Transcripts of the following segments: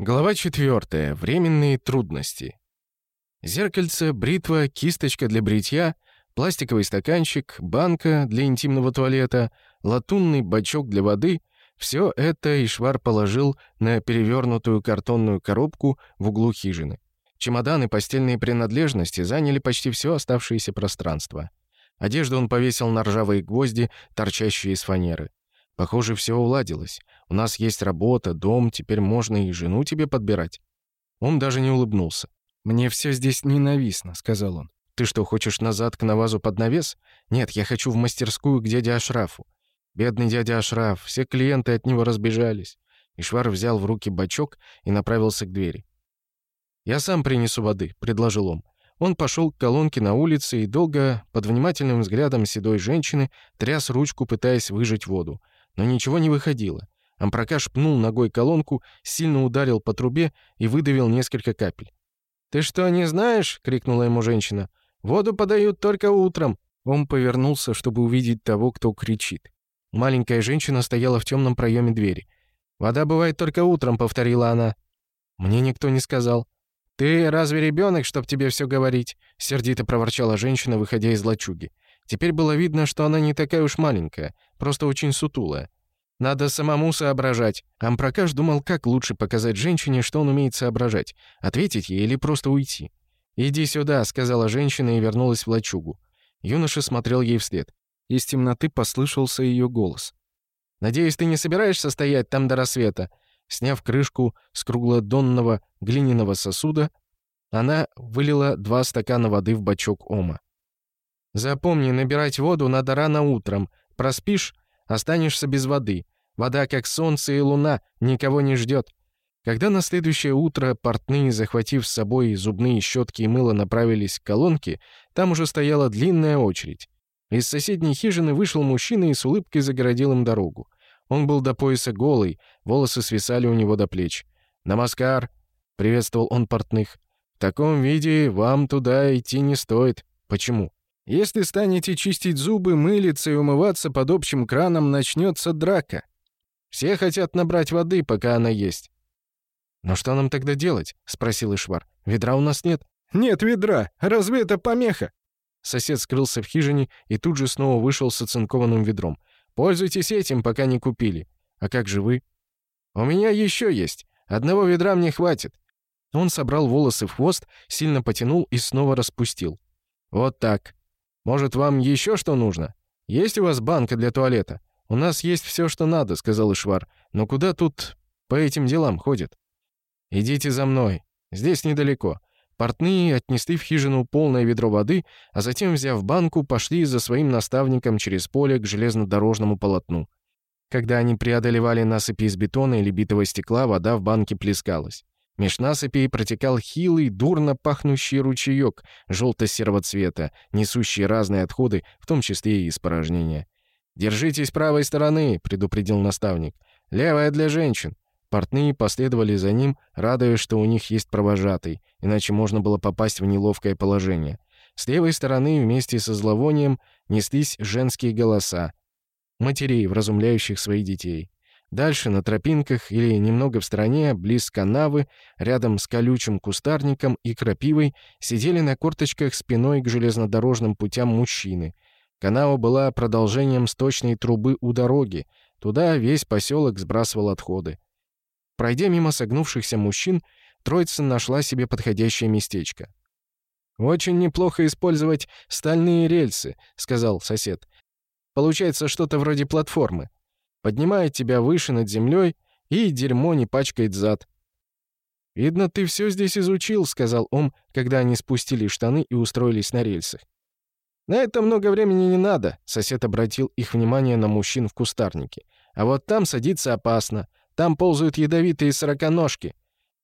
Глава 4. Временные трудности. Зеркальце, бритва, кисточка для бритья, пластиковый стаканчик, банка для интимного туалета, латунный бачок для воды — все это Ишвар положил на перевернутую картонную коробку в углу хижины. Чемодан и постельные принадлежности заняли почти все оставшееся пространство. Одежду он повесил на ржавые гвозди, торчащие из фанеры. Похоже, все уладилось. У нас есть работа, дом, теперь можно и жену тебе подбирать». Он даже не улыбнулся. «Мне все здесь ненавистно», — сказал он. «Ты что, хочешь назад к навазу под навес? Нет, я хочу в мастерскую к дяде Ашрафу». Бедный дядя Ашраф, все клиенты от него разбежались. Ишвар взял в руки бачок и направился к двери. «Я сам принесу воды», — предложил он. Он пошел к колонке на улице и долго, под внимательным взглядом седой женщины, тряс ручку, пытаясь выжать воду. Но ничего не выходило. Ампрокаш пнул ногой колонку, сильно ударил по трубе и выдавил несколько капель. «Ты что, не знаешь?» — крикнула ему женщина. «Воду подают только утром». Он повернулся, чтобы увидеть того, кто кричит. Маленькая женщина стояла в темном проеме двери. «Вода бывает только утром», — повторила она. «Мне никто не сказал». «Ты разве ребенок, чтоб тебе все говорить?» — сердито проворчала женщина, выходя из лачуги. Теперь было видно, что она не такая уж маленькая, просто очень сутулая. Надо самому соображать. Ампрокаш думал, как лучше показать женщине, что он умеет соображать. Ответить ей или просто уйти. «Иди сюда», — сказала женщина и вернулась в лачугу. Юноша смотрел ей вслед. Из темноты послышался ее голос. «Надеюсь, ты не собираешься стоять там до рассвета?» Сняв крышку с круглодонного глиняного сосуда, она вылила два стакана воды в бачок Ома. «Запомни, набирать воду надо рано утром. Проспишь Останешься без воды. Вода, как солнце и луна, никого не ждет. Когда на следующее утро портные, захватив с собой зубные щетки и мыло, направились к колонке, там уже стояла длинная очередь. Из соседней хижины вышел мужчина и с улыбкой загородил им дорогу. Он был до пояса голый, волосы свисали у него до плеч. «Намаскар!» — приветствовал он портных. «В таком виде вам туда идти не стоит». «Почему?» Если станете чистить зубы, мылиться и умываться под общим краном, начнется драка. Все хотят набрать воды, пока она есть». «Но что нам тогда делать?» — спросил Ишвар. «Ведра у нас нет». «Нет ведра! Разве это помеха?» Сосед скрылся в хижине и тут же снова вышел с оцинкованным ведром. «Пользуйтесь этим, пока не купили. А как же вы?» «У меня еще есть. Одного ведра мне хватит». Он собрал волосы в хвост, сильно потянул и снова распустил. «Вот так. Может, вам еще что нужно? Есть у вас банка для туалета? У нас есть все, что надо», — сказал Ишвар. «Но куда тут по этим делам ходит?» «Идите за мной. Здесь недалеко». Портные отнесли в хижину полное ведро воды, а затем, взяв банку, пошли за своим наставником через поле к железнодорожному полотну. Когда они преодолевали насыпи из бетона или битого стекла, вода в банке плескалась. Меж насыпей протекал хилый, дурно пахнущий ручеёк, жёлто-серого цвета, несущий разные отходы, в том числе и испражнения. «Держитесь правой стороны», — предупредил наставник. «Левая для женщин». Портные последовали за ним, радуясь, что у них есть провожатый, иначе можно было попасть в неловкое положение. С левой стороны вместе со зловонием неслись женские голоса, матерей, вразумляющих своих детей. Дальше, на тропинках или немного в стороне, близ канавы, рядом с колючим кустарником и крапивой, сидели на корточках спиной к железнодорожным путям мужчины. Канава была продолжением сточной трубы у дороги. Туда весь поселок сбрасывал отходы. Пройдя мимо согнувшихся мужчин, троица нашла себе подходящее местечко. «Очень неплохо использовать стальные рельсы», — сказал сосед. «Получается что-то вроде платформы» поднимает тебя выше над землей, и дерьмо не пачкает зад. «Видно, ты все здесь изучил», — сказал он, когда они спустили штаны и устроились на рельсах. «На это много времени не надо», — сосед обратил их внимание на мужчин в кустарнике. «А вот там садиться опасно. Там ползают ядовитые сороконожки.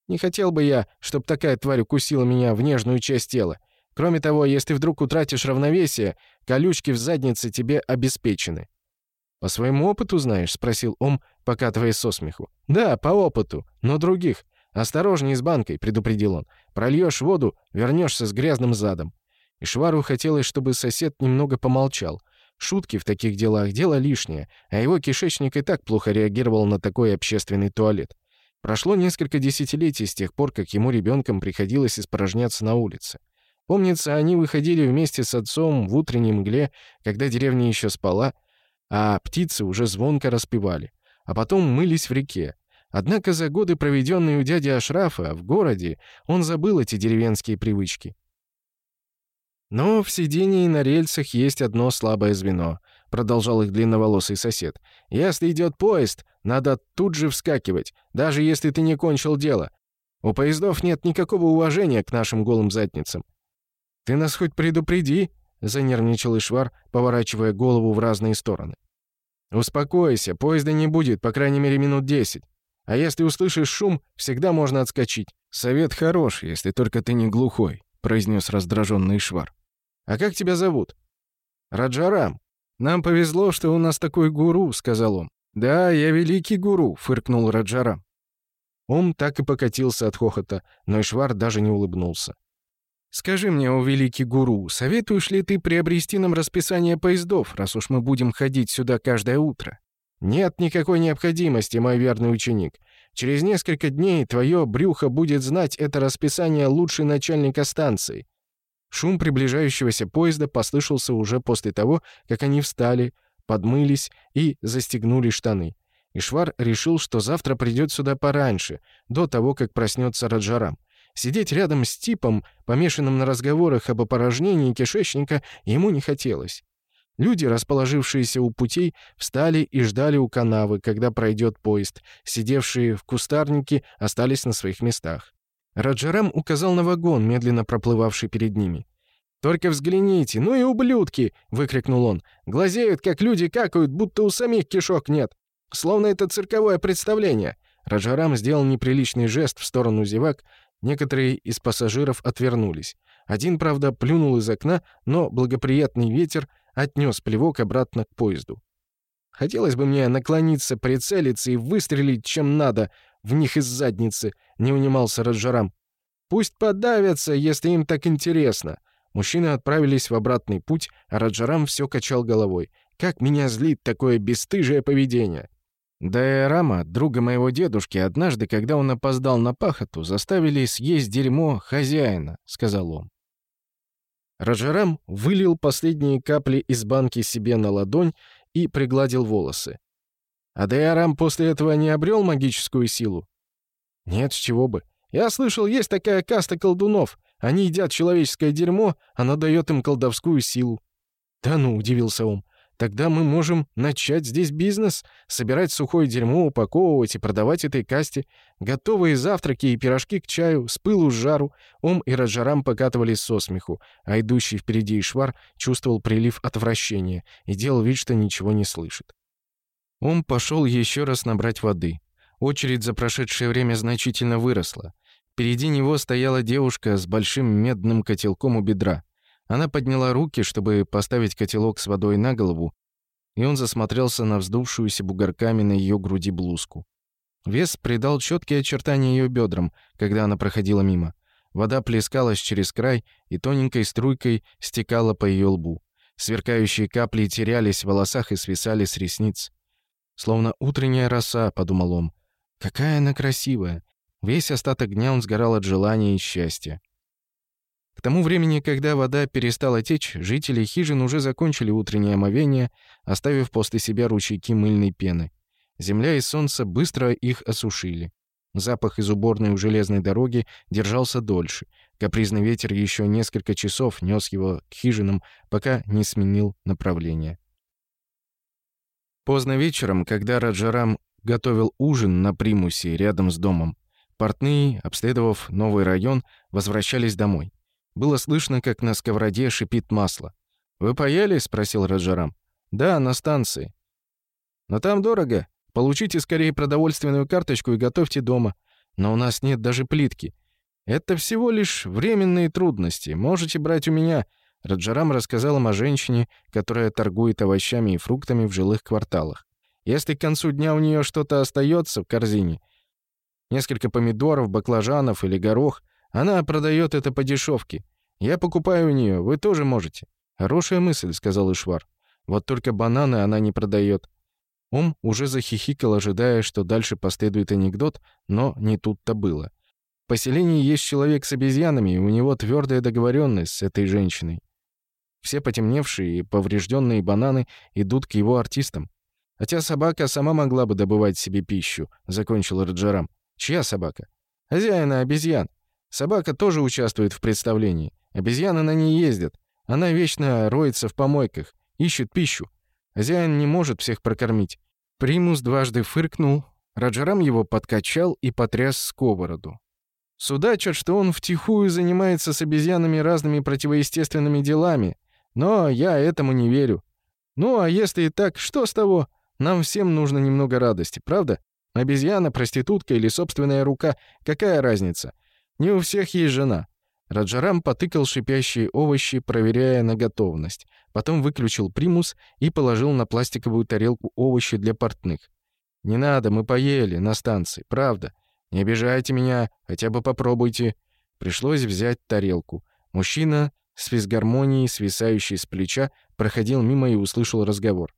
Не хотел бы я, чтобы такая тварь укусила меня в нежную часть тела. Кроме того, если вдруг утратишь равновесие, колючки в заднице тебе обеспечены». «По своему опыту знаешь?» — спросил Ом, покатываясь со смеху. «Да, по опыту, но других. Осторожнее с банкой», — предупредил он. Прольешь воду, вернешься с грязным задом». И Швару хотелось, чтобы сосед немного помолчал. Шутки в таких делах — дело лишнее, а его кишечник и так плохо реагировал на такой общественный туалет. Прошло несколько десятилетий с тех пор, как ему ребенком приходилось испражняться на улице. Помнится, они выходили вместе с отцом в утренней мгле, когда деревня еще спала — а птицы уже звонко распевали. А потом мылись в реке. Однако за годы, проведенные у дяди Ашрафа в городе, он забыл эти деревенские привычки. «Но в сидении на рельсах есть одно слабое звено», — продолжал их длинноволосый сосед. «Если идет поезд, надо тут же вскакивать, даже если ты не кончил дело. У поездов нет никакого уважения к нашим голым задницам». «Ты нас хоть предупреди», Занервничал Ишвар, поворачивая голову в разные стороны. «Успокойся, поезда не будет, по крайней мере, минут десять. А если услышишь шум, всегда можно отскочить. Совет хорош, если только ты не глухой», — произнес раздраженный Ишвар. «А как тебя зовут?» «Раджарам». «Нам повезло, что у нас такой гуру», — сказал он. «Да, я великий гуру», — фыркнул Раджарам. Он так и покатился от хохота, но Ишвар даже не улыбнулся. Скажи мне, о великий гуру, советуешь ли ты приобрести нам расписание поездов, раз уж мы будем ходить сюда каждое утро? Нет никакой необходимости, мой верный ученик. Через несколько дней твое брюхо будет знать это расписание лучше начальника станции. Шум приближающегося поезда послышался уже после того, как они встали, подмылись и застегнули штаны. Ишвар решил, что завтра придет сюда пораньше, до того, как проснется Раджарам. Сидеть рядом с типом, помешанным на разговорах об опорожнении кишечника, ему не хотелось. Люди, расположившиеся у путей, встали и ждали у канавы, когда пройдет поезд. Сидевшие в кустарнике остались на своих местах. Раджарам указал на вагон, медленно проплывавший перед ними. «Только взгляните, ну и ублюдки!» — выкрикнул он. «Глазеют, как люди какают, будто у самих кишок нет. Словно это цирковое представление». Раджарам сделал неприличный жест в сторону зевак, Некоторые из пассажиров отвернулись. Один, правда, плюнул из окна, но благоприятный ветер отнес плевок обратно к поезду. Хотелось бы мне наклониться, прицелиться и выстрелить, чем надо, в них из задницы, не унимался Раджарам. Пусть подавятся, если им так интересно. Мужчины отправились в обратный путь, а Раджарам все качал головой. Как меня злит такое бесстыжее поведение. Дайрама, друга моего дедушки, однажды, когда он опоздал на пахоту, заставили съесть дерьмо хозяина», — сказал он. Раджарам вылил последние капли из банки себе на ладонь и пригладил волосы. «А Дайрам после этого не обрел магическую силу?» «Нет, с чего бы. Я слышал, есть такая каста колдунов. Они едят человеческое дерьмо, оно дает им колдовскую силу». «Да ну», — удивился он, — Тогда мы можем начать здесь бизнес, собирать сухое дерьмо, упаковывать и продавать этой касте. Готовые завтраки и пирожки к чаю, с пылу с жару. Ом и Раджарам покатывались со смеху, а идущий впереди Ишвар чувствовал прилив отвращения и делал вид, что ничего не слышит. Ом пошел еще раз набрать воды. Очередь за прошедшее время значительно выросла. Впереди него стояла девушка с большим медным котелком у бедра. Она подняла руки, чтобы поставить котелок с водой на голову, и он засмотрелся на вздувшуюся бугорками на ее груди блузку. Вес придал четкие очертания ее бедрам, когда она проходила мимо. Вода плескалась через край и тоненькой струйкой стекала по ее лбу. Сверкающие капли терялись в волосах и свисали с ресниц. «Словно утренняя роса», — подумал он. «Какая она красивая!» Весь остаток дня он сгорал от желания и счастья. К тому времени, когда вода перестала течь, жители хижин уже закончили утреннее омовение, оставив после себя ручейки мыльной пены. Земля и солнце быстро их осушили. Запах из уборной у железной дороги держался дольше. Капризный ветер еще несколько часов нес его к хижинам, пока не сменил направление. Поздно вечером, когда Раджарам готовил ужин на примусе рядом с домом, портные, обследовав новый район, возвращались домой. Было слышно, как на сковороде шипит масло. «Вы паяли? — спросил Раджарам. «Да, на станции». «Но там дорого. Получите скорее продовольственную карточку и готовьте дома. Но у нас нет даже плитки. Это всего лишь временные трудности. Можете брать у меня». Раджарам рассказал им о женщине, которая торгует овощами и фруктами в жилых кварталах. «Если к концу дня у нее что-то остается в корзине, несколько помидоров, баклажанов или горох — она продает это по дешевке. Я покупаю у нее, вы тоже можете». «Хорошая мысль», — сказал Ишвар. «Вот только бананы она не продает». Ом уже захихикал, ожидая, что дальше последует анекдот, но не тут-то было. В поселении есть человек с обезьянами, и у него твердая договоренность с этой женщиной. Все потемневшие и поврежденные бананы идут к его артистам. Хотя собака сама могла бы добывать себе пищу, закончил Раджарам. Чья собака? Хозяина обезьян. Собака тоже участвует в представлении. Обезьяна на ней ездит. Она вечно роется в помойках, ищет пищу. Хозяин не может всех прокормить. Примус дважды фыркнул, Раджарам его подкачал и потряс сковороду. Судачат, что он втихую занимается с обезьянами разными противоестественными делами, но я этому не верю. Ну а если и так, что с того? Нам всем нужно немного радости, правда? Обезьяна, проститутка или собственная рука, какая разница? — не у всех есть жена». Раджарам потыкал шипящие овощи, проверяя на готовность. Потом выключил примус и положил на пластиковую тарелку овощи для портных. «Не надо, мы поели на станции, правда. Не обижайте меня, хотя бы попробуйте». Пришлось взять тарелку. Мужчина с физгармонией, свисающей с плеча, проходил мимо и услышал разговор.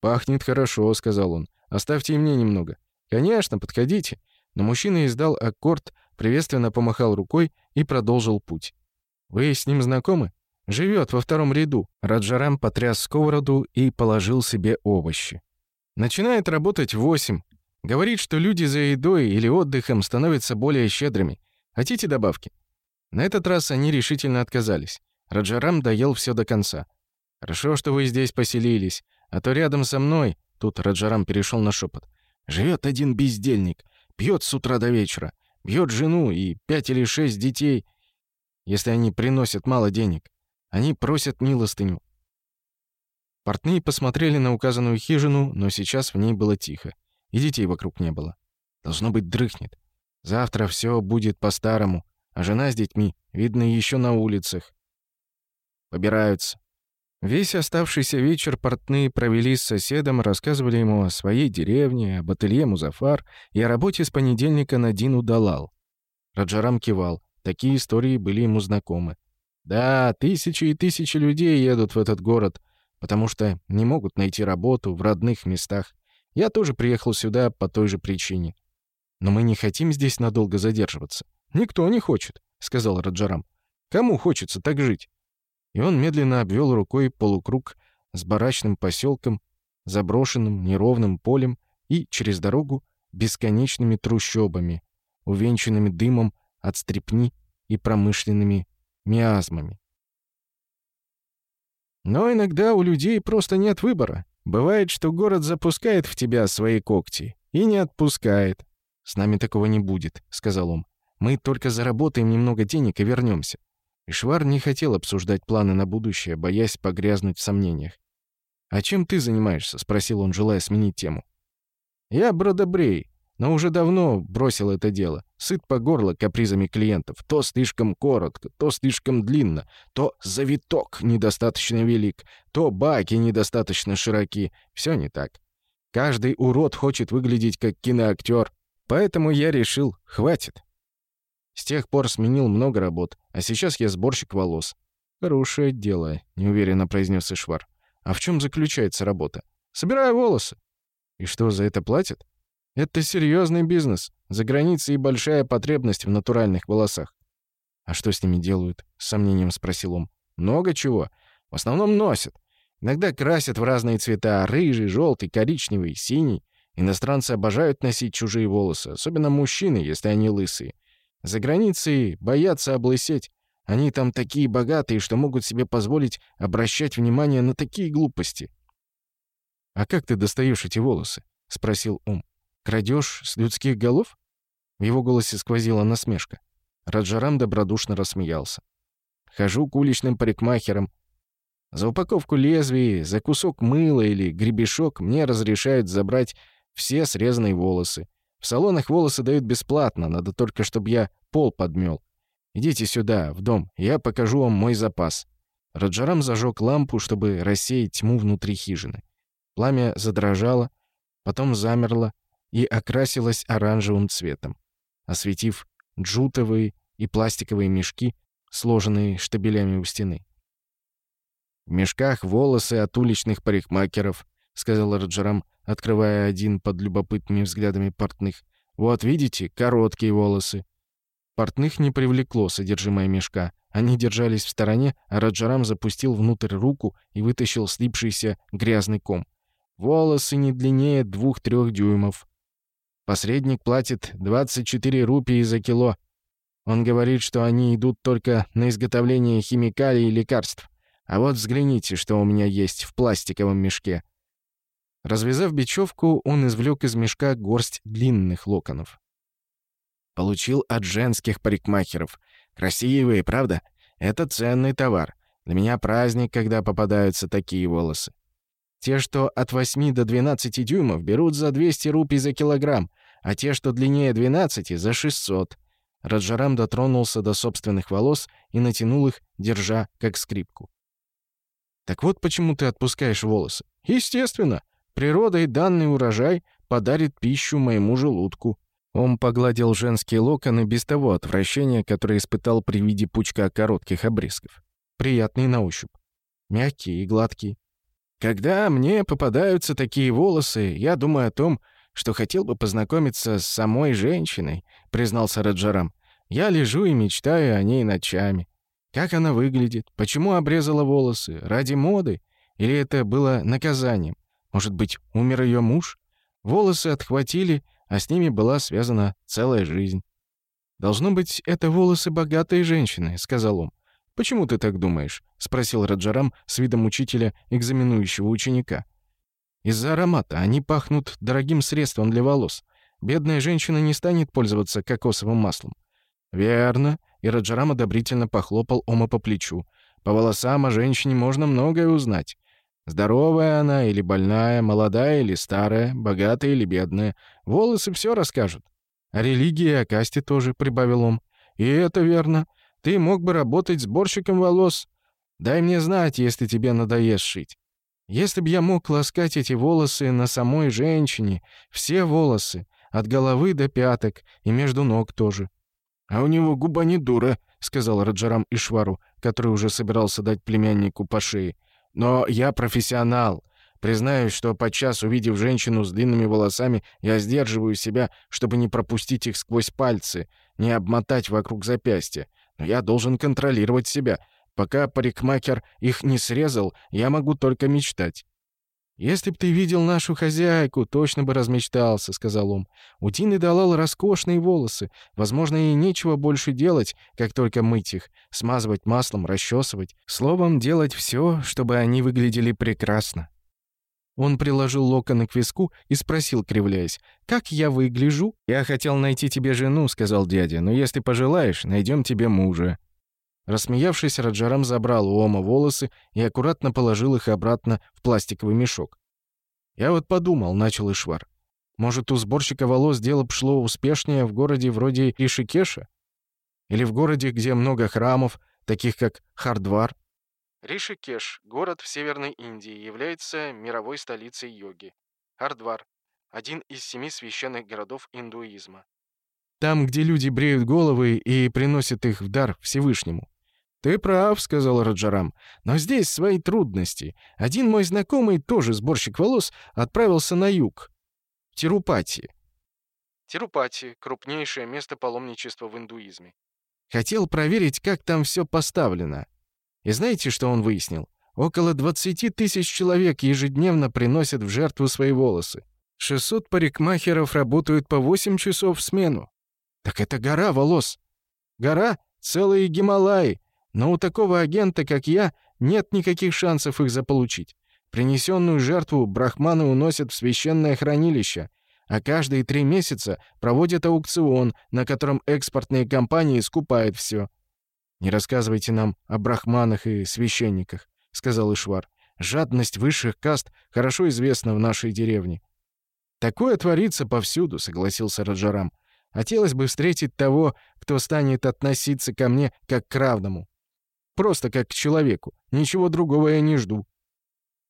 «Пахнет хорошо», — сказал он. «Оставьте и мне немного». «Конечно, подходите». Но мужчина издал аккорд, приветственно помахал рукой и продолжил путь. «Вы с ним знакомы?» «Живет во втором ряду». Раджарам потряс сковороду и положил себе овощи. «Начинает работать в восемь. Говорит, что люди за едой или отдыхом становятся более щедрыми. Хотите добавки?» На этот раз они решительно отказались. Раджарам доел все до конца. «Хорошо, что вы здесь поселились, а то рядом со мной...» Тут Раджарам перешел на шепот. Живет один бездельник, пьет с утра до вечера. Бьет жену и пять или шесть детей, если они приносят мало денег. Они просят милостыню. Портные посмотрели на указанную хижину, но сейчас в ней было тихо. И детей вокруг не было. Должно быть, дрыхнет. Завтра все будет по-старому, а жена с детьми, видно, еще на улицах. Побираются. Весь оставшийся вечер портные провели с соседом, рассказывали ему о своей деревне, об ателье Музафар и о работе с понедельника на Дину Далал. Раджарам кивал. Такие истории были ему знакомы. Да, тысячи и тысячи людей едут в этот город, потому что не могут найти работу в родных местах. Я тоже приехал сюда по той же причине. Но мы не хотим здесь надолго задерживаться. Никто не хочет, сказал Раджарам. Кому хочется так жить? и он медленно обвел рукой полукруг с барачным поселком, заброшенным неровным полем и, через дорогу, бесконечными трущобами, увенчанными дымом от стрепни и промышленными миазмами. Но иногда у людей просто нет выбора. Бывает, что город запускает в тебя свои когти и не отпускает. «С нами такого не будет», — сказал он. «Мы только заработаем немного денег и вернемся. Ишвар не хотел обсуждать планы на будущее, боясь погрязнуть в сомнениях. «А чем ты занимаешься?» — спросил он, желая сменить тему. «Я бродобрей, но уже давно бросил это дело. Сыт по горло капризами клиентов. То слишком коротко, то слишком длинно, то завиток недостаточно велик, то баки недостаточно широки. Все не так. Каждый урод хочет выглядеть как киноактер. Поэтому я решил, хватит. С тех пор сменил много работ, а сейчас я сборщик волос». «Хорошее дело», — неуверенно произнес Ишвар. «А в чем заключается работа?» «Собираю волосы». «И что, за это платят?» «Это серьезный бизнес. За границей и большая потребность в натуральных волосах». «А что с ними делают?» — с сомнением спросил он. «Много чего. В основном носят. Иногда красят в разные цвета — рыжий, желтый, коричневый, синий. Иностранцы обожают носить чужие волосы, особенно мужчины, если они лысые. За границей боятся облысеть. Они там такие богатые, что могут себе позволить обращать внимание на такие глупости. «А как ты достаешь эти волосы?» — спросил Ум. «Крадешь с людских голов?» В его голосе сквозила насмешка. Раджарам добродушно рассмеялся. «Хожу к уличным парикмахерам. За упаковку лезвий, за кусок мыла или гребешок мне разрешают забрать все срезанные волосы. В салонах волосы дают бесплатно, надо только, чтобы я пол подмёл. Идите сюда, в дом, я покажу вам мой запас». Раджарам зажёг лампу, чтобы рассеять тьму внутри хижины. Пламя задрожало, потом замерло и окрасилось оранжевым цветом, осветив джутовые и пластиковые мешки, сложенные штабелями у стены. В мешках волосы от уличных парикмахеров, — сказал Раджарам, открывая один под любопытными взглядами портных. «Вот, видите, короткие волосы». Портных не привлекло содержимое мешка. Они держались в стороне, а Раджарам запустил внутрь руку и вытащил слипшийся грязный ком. «Волосы не длиннее двух-трех дюймов». «Посредник платит 24 рупии за кило», он говорит, что они идут только на изготовление химикалий и лекарств. А вот взгляните, что у меня есть в пластиковом мешке. Развязав бечевку, он извлек из мешка горсть длинных локонов. Получил от женских парикмахеров. Красивые, правда? Это ценный товар. Для меня праздник, когда попадаются такие волосы. Те, что от 8 до 12 дюймов, берут за 200 рупий за килограмм, а те, что длиннее 12, за 600. Раджарам дотронулся до собственных волос и натянул их, держа как скрипку. «Так вот почему ты отпускаешь волосы». «Естественно. Природой данный урожай подарит пищу моему желудку». Он погладил женские локоны без того отвращения, которое испытал при виде пучка коротких обрезков. Приятный на ощупь. Мягкие и гладкие. «Когда мне попадаются такие волосы, я думаю о том, что хотел бы познакомиться с самой женщиной», — признался Раджарам. «Я лежу и мечтаю о ней ночами. Как она выглядит? Почему обрезала волосы? Ради моды? Или это было наказанием? Может быть, умер ее муж? Волосы отхватили, а с ними была связана целая жизнь. «Должно быть, это волосы богатой женщины», — сказал он. «Почему ты так думаешь?» — спросил Раджарам с видом учителя, экзаменующего ученика. «Из-за аромата они пахнут дорогим средством для волос. Бедная женщина не станет пользоваться кокосовым маслом». «Верно», — и Раджарам одобрительно похлопал Ома по плечу. «По волосам о женщине можно многое узнать. Здоровая она или больная, молодая или старая, богатая или бедная. Волосы все расскажут. О религии о касте тоже, — прибавил он. И это верно. Ты мог бы работать сборщиком волос. Дай мне знать, если тебе надоест шить. Если б я мог ласкать эти волосы на самой женщине, все волосы, от головы до пяток и между ног тоже. «А у него губа не дура», — сказал Раджарам Ишвару, который уже собирался дать племяннику по шее. Но я профессионал. Признаюсь, что подчас, увидев женщину с длинными волосами, я сдерживаю себя, чтобы не пропустить их сквозь пальцы, не обмотать вокруг запястья. Но я должен контролировать себя. Пока парикмахер их не срезал, я могу только мечтать. «Если б ты видел нашу хозяйку, точно бы размечтался», — сказал он. «У Дины Далал роскошные волосы. Возможно, ей нечего больше делать, как только мыть их, смазывать маслом, расчесывать. Словом, делать все, чтобы они выглядели прекрасно». Он приложил локоны к виску и спросил, кривляясь, «Как я выгляжу?» «Я хотел найти тебе жену», — сказал дядя, «но если пожелаешь, найдем тебе мужа». Рассмеявшись, Раджарам забрал у Ома волосы и аккуратно положил их обратно в пластиковый мешок. «Я вот подумал», — начал Ишвар. «Может, у сборщика волос дело пошло успешнее в городе вроде Ришикеша? Или в городе, где много храмов, таких как Хардвар?» Ришикеш, город в Северной Индии, является мировой столицей йоги. Хардвар – один из семи священных городов индуизма. Там, где люди бреют головы и приносят их в дар Всевышнему. «Ты прав», — сказал Раджарам. «Но здесь свои трудности. Один мой знакомый, тоже сборщик волос, отправился на юг. В Тирупати». Тирупати — крупнейшее место паломничества в индуизме. Хотел проверить, как там все поставлено. И знаете, что он выяснил? Около 20 тысяч человек ежедневно приносят в жертву свои волосы. 600 парикмахеров работают по 8 часов в смену. Так это гора волос. Гора — целые Гималаи, но у такого агента, как я, нет никаких шансов их заполучить. Принесенную жертву брахманы уносят в священное хранилище, а каждые три месяца проводят аукцион, на котором экспортные компании скупают все. «Не рассказывайте нам о брахманах и священниках», — сказал Ишвар. «Жадность высших каст хорошо известна в нашей деревне». «Такое творится повсюду», — согласился Раджарам. «А «Хотелось бы встретить того, кто станет относиться ко мне как к равному». Просто как к человеку. Ничего другого я не жду».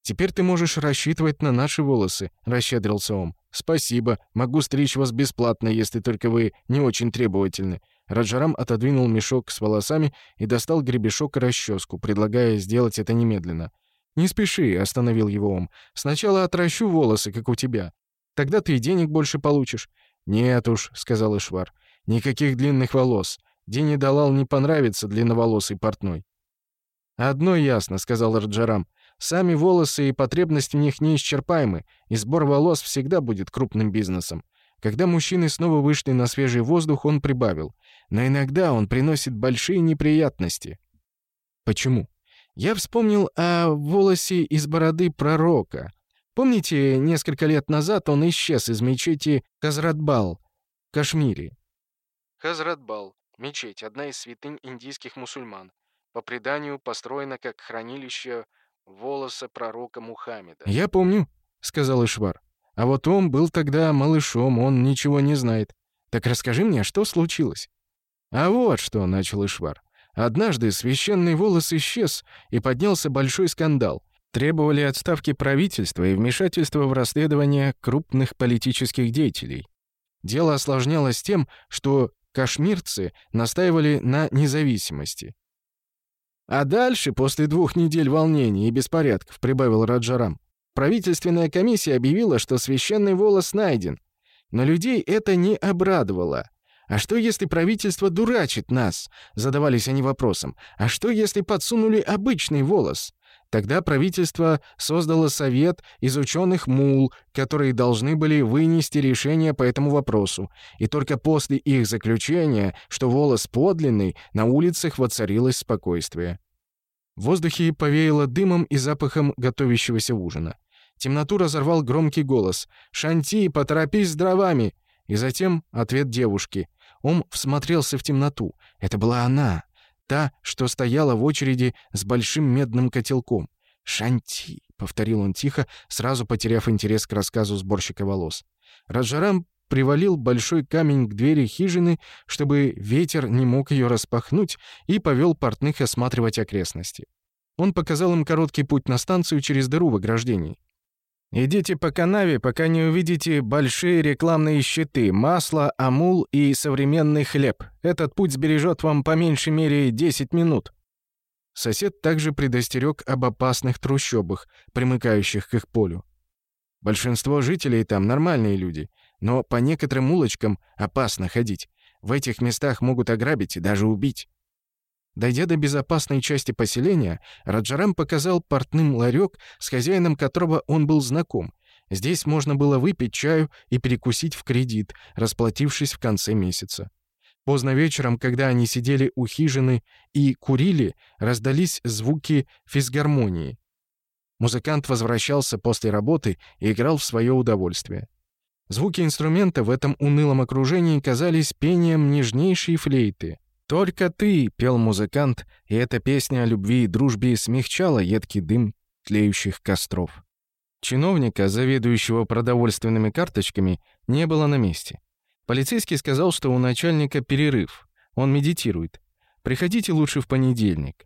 «Теперь ты можешь рассчитывать на наши волосы», — расщедрился он. «Спасибо. Могу стричь вас бесплатно, если только вы не очень требовательны». Раджарам отодвинул мешок с волосами и достал гребешок и расческу, предлагая сделать это немедленно. «Не спеши», — остановил его он. «Сначала отращу волосы, как у тебя. Тогда ты и денег больше получишь». «Нет уж», — сказал Ишвар. «Никаких длинных волос. Дени Далал не понравится длинноволосый портной». «Одно ясно», — сказал Раджарам. «Сами волосы и потребность в них неисчерпаемы, и сбор волос всегда будет крупным бизнесом». Когда мужчины снова вышли на свежий воздух, он прибавил. «Но иногда он приносит большие неприятности». «Почему?» «Я вспомнил о волосе из бороды пророка. Помните, несколько лет назад он исчез из мечети Казратбал в Кашмире?» Казратбал — мечеть, одна из святынь индийских мусульман по преданию построена как хранилище волоса пророка Мухаммеда. «Я помню», — сказал Ишвар. «А вот он был тогда малышом, он ничего не знает. Так расскажи мне, что случилось?» «А вот что», — начал Ишвар. «Однажды священный волос исчез, и поднялся большой скандал. Требовали отставки правительства и вмешательства в расследование крупных политических деятелей. Дело осложнялось тем, что кашмирцы настаивали на независимости. А дальше, после двух недель волнений и беспорядков, прибавил Раджарам, правительственная комиссия объявила, что священный волос найден. Но людей это не обрадовало. «А что, если правительство дурачит нас?» — задавались они вопросом. «А что, если подсунули обычный волос? Тогда правительство создало совет из ученых МУЛ, которые должны были вынести решение по этому вопросу. И только после их заключения, что волос подлинный, на улицах воцарилось спокойствие. В воздухе повеяло дымом и запахом готовящегося ужина. Темноту разорвал громкий голос «Шанти, поторопись с дровами!» И затем ответ девушки. Он всмотрелся в темноту. Это была она та, что стояла в очереди с большим медным котелком. «Шанти», — повторил он тихо, сразу потеряв интерес к рассказу сборщика волос. Раджарам привалил большой камень к двери хижины, чтобы ветер не мог ее распахнуть, и повел портных осматривать окрестности. Он показал им короткий путь на станцию через дыру в ограждении. Идите по канаве, пока не увидите большие рекламные щиты, масло, амул и современный хлеб. Этот путь сбережет вам по меньшей мере 10 минут. Сосед также предостерег об опасных трущобах, примыкающих к их полю. Большинство жителей там нормальные люди, но по некоторым улочкам опасно ходить. В этих местах могут ограбить и даже убить. Дойдя до безопасной части поселения, Раджарам показал портным ларек, с хозяином которого он был знаком. Здесь можно было выпить чаю и перекусить в кредит, расплатившись в конце месяца. Поздно вечером, когда они сидели у хижины и курили, раздались звуки физгармонии. Музыкант возвращался после работы и играл в свое удовольствие. Звуки инструмента в этом унылом окружении казались пением нежнейшей флейты — «Только ты!» — пел музыкант, и эта песня о любви и дружбе смягчала едкий дым тлеющих костров. Чиновника, заведующего продовольственными карточками, не было на месте. Полицейский сказал, что у начальника перерыв. Он медитирует. «Приходите лучше в понедельник».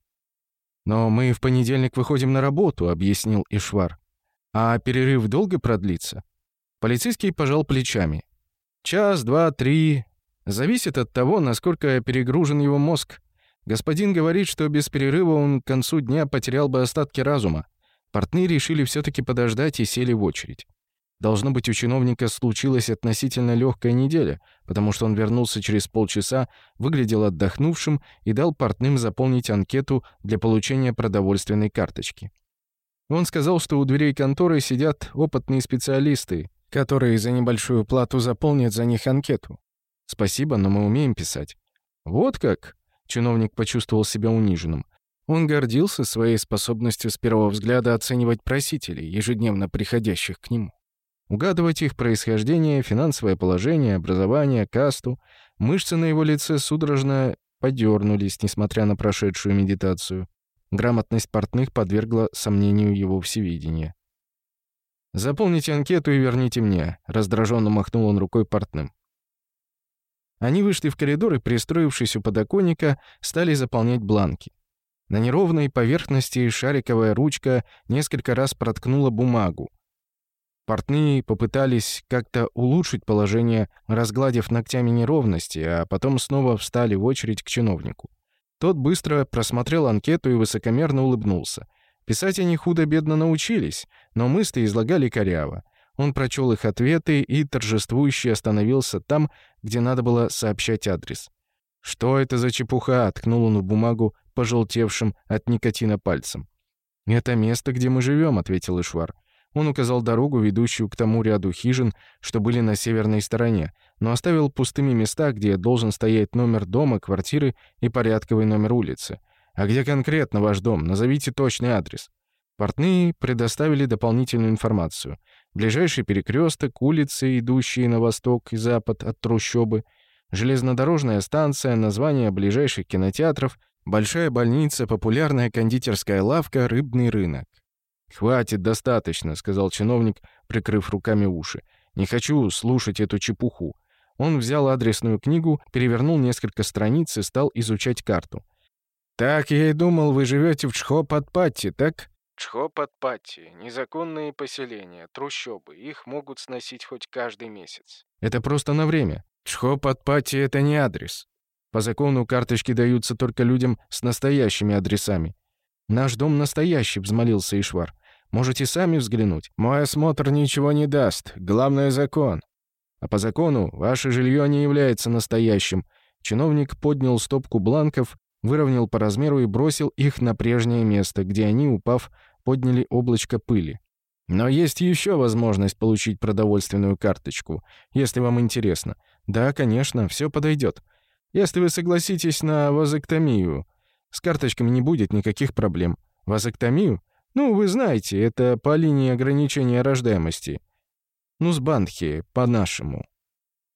«Но мы в понедельник выходим на работу», — объяснил Ишвар. «А перерыв долго продлится?» Полицейский пожал плечами. «Час, два, три, Зависит от того, насколько перегружен его мозг. Господин говорит, что без перерыва он к концу дня потерял бы остатки разума. Портны решили все таки подождать и сели в очередь. Должно быть, у чиновника случилась относительно легкая неделя, потому что он вернулся через полчаса, выглядел отдохнувшим и дал портным заполнить анкету для получения продовольственной карточки. Он сказал, что у дверей конторы сидят опытные специалисты, которые за небольшую плату заполнят за них анкету. Спасибо, но мы умеем писать». «Вот как?» — чиновник почувствовал себя униженным. Он гордился своей способностью с первого взгляда оценивать просителей, ежедневно приходящих к нему. Угадывать их происхождение, финансовое положение, образование, касту. Мышцы на его лице судорожно подернулись, несмотря на прошедшую медитацию. Грамотность портных подвергла сомнению его всевидения. «Заполните анкету и верните мне», — раздраженно махнул он рукой портным. Они вышли в коридор и, пристроившись у подоконника, стали заполнять бланки. На неровной поверхности шариковая ручка несколько раз проткнула бумагу. Портные попытались как-то улучшить положение, разгладив ногтями неровности, а потом снова встали в очередь к чиновнику. Тот быстро просмотрел анкету и высокомерно улыбнулся. Писать они худо-бедно научились, но мысли излагали коряво. Он прочел их ответы и торжествующе остановился там, где надо было сообщать адрес. «Что это за чепуха?» — ткнул он в бумагу, пожелтевшим от никотина пальцем. «Это место, где мы живем», — ответил Ишвар. Он указал дорогу, ведущую к тому ряду хижин, что были на северной стороне, но оставил пустыми места, где должен стоять номер дома, квартиры и порядковый номер улицы. «А где конкретно ваш дом? Назовите точный адрес». Портные предоставили дополнительную информацию ближайший перекресток, улицы, идущие на восток и запад от трущобы, железнодорожная станция, название ближайших кинотеатров, большая больница, популярная кондитерская лавка, рыбный рынок. «Хватит, достаточно», — сказал чиновник, прикрыв руками уши. «Не хочу слушать эту чепуху». Он взял адресную книгу, перевернул несколько страниц и стал изучать карту. «Так я и думал, вы живете в Чхо-Падпатте, так?» Чхопатпати, незаконные поселения, трущобы, их могут сносить хоть каждый месяц. Это просто на время. Чхопатпати — это не адрес. По закону карточки даются только людям с настоящими адресами. Наш дом настоящий, взмолился Ишвар. Можете сами взглянуть. Мой осмотр ничего не даст. Главное — закон. А по закону ваше жилье не является настоящим. Чиновник поднял стопку бланков выровнял по размеру и бросил их на прежнее место, где они, упав, подняли облачко пыли. Но есть еще возможность получить продовольственную карточку, если вам интересно. Да, конечно, все подойдет. Если вы согласитесь на вазоктомию, с карточками не будет никаких проблем. Вазоктомию? Ну, вы знаете, это по линии ограничения рождаемости. Нусбандхи, по-нашему.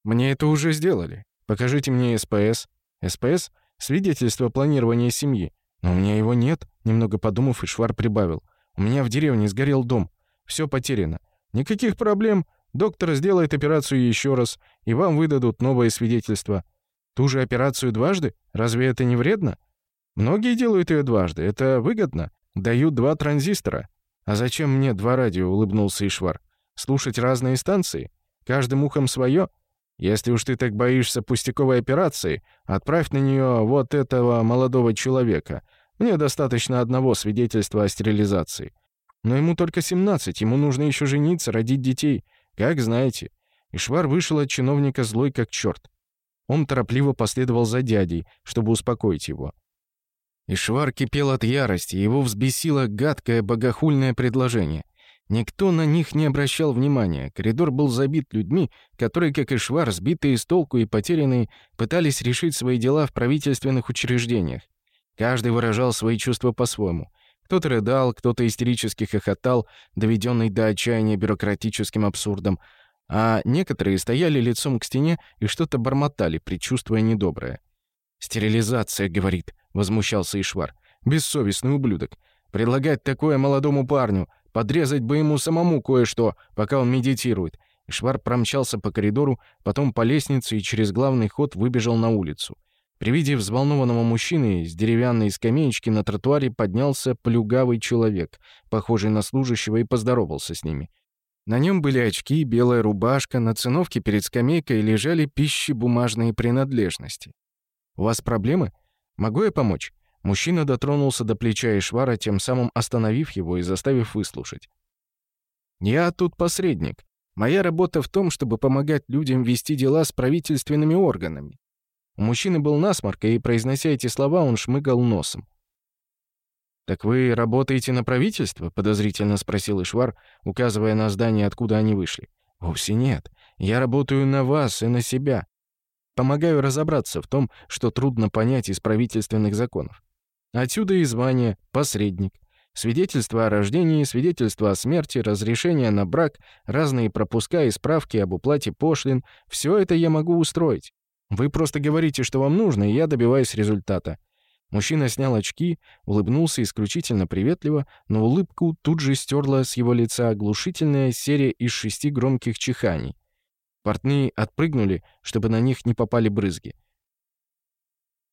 Мне это уже сделали. Покажите мне СПС. СПС? свидетельство о планировании семьи. Но у меня его нет, немного подумав, Ишвар прибавил. У меня в деревне сгорел дом. Все потеряно. Никаких проблем. Доктор сделает операцию еще раз, и вам выдадут новое свидетельство. Ту же операцию дважды? Разве это не вредно? Многие делают ее дважды. Это выгодно. Дают два транзистора. А зачем мне два радио, улыбнулся Ишвар. Слушать разные станции? Каждым ухом свое? Если уж ты так боишься пустяковой операции, отправь на нее вот этого молодого человека. Мне достаточно одного свидетельства о стерилизации. Но ему только 17, ему нужно еще жениться, родить детей. Как знаете. И Швар вышел от чиновника злой как черт. Он торопливо последовал за дядей, чтобы успокоить его. Ишвар кипел от ярости, его взбесило гадкое богохульное предложение. Никто на них не обращал внимания. Коридор был забит людьми, которые, как и Швар, сбитые с толку и потерянные, пытались решить свои дела в правительственных учреждениях. Каждый выражал свои чувства по-своему. Кто-то рыдал, кто-то истерически хохотал, доведенный до отчаяния бюрократическим абсурдом, а некоторые стояли лицом к стене и что-то бормотали, предчувствуя недоброе. «Стерилизация, — говорит, — возмущался Ишвар. Бессовестный ублюдок. Предлагать такое молодому парню — Подрезать бы ему самому кое-что, пока он медитирует. И Швар промчался по коридору, потом по лестнице и через главный ход выбежал на улицу. При виде взволнованного мужчины с деревянной скамеечки на тротуаре поднялся плюгавый человек, похожий на служащего, и поздоровался с ними. На нем были очки, белая рубашка, на циновке перед скамейкой лежали пищебумажные принадлежности. «У вас проблемы? Могу я помочь?» Мужчина дотронулся до плеча Ишвара, тем самым остановив его и заставив выслушать. «Я тут посредник. Моя работа в том, чтобы помогать людям вести дела с правительственными органами». У мужчины был насморк, и, произнося эти слова, он шмыгал носом. «Так вы работаете на правительство?» — подозрительно спросил Ишвар, указывая на здание, откуда они вышли. «Вовсе нет. Я работаю на вас и на себя. Помогаю разобраться в том, что трудно понять из правительственных законов. Отсюда и звание «посредник». Свидетельство о рождении, свидетельство о смерти, разрешение на брак, разные пропуска и справки об уплате пошлин — все это я могу устроить. Вы просто говорите, что вам нужно, и я добиваюсь результата. Мужчина снял очки, улыбнулся исключительно приветливо, но улыбку тут же стерла с его лица оглушительная серия из шести громких чиханий. Портные отпрыгнули, чтобы на них не попали брызги.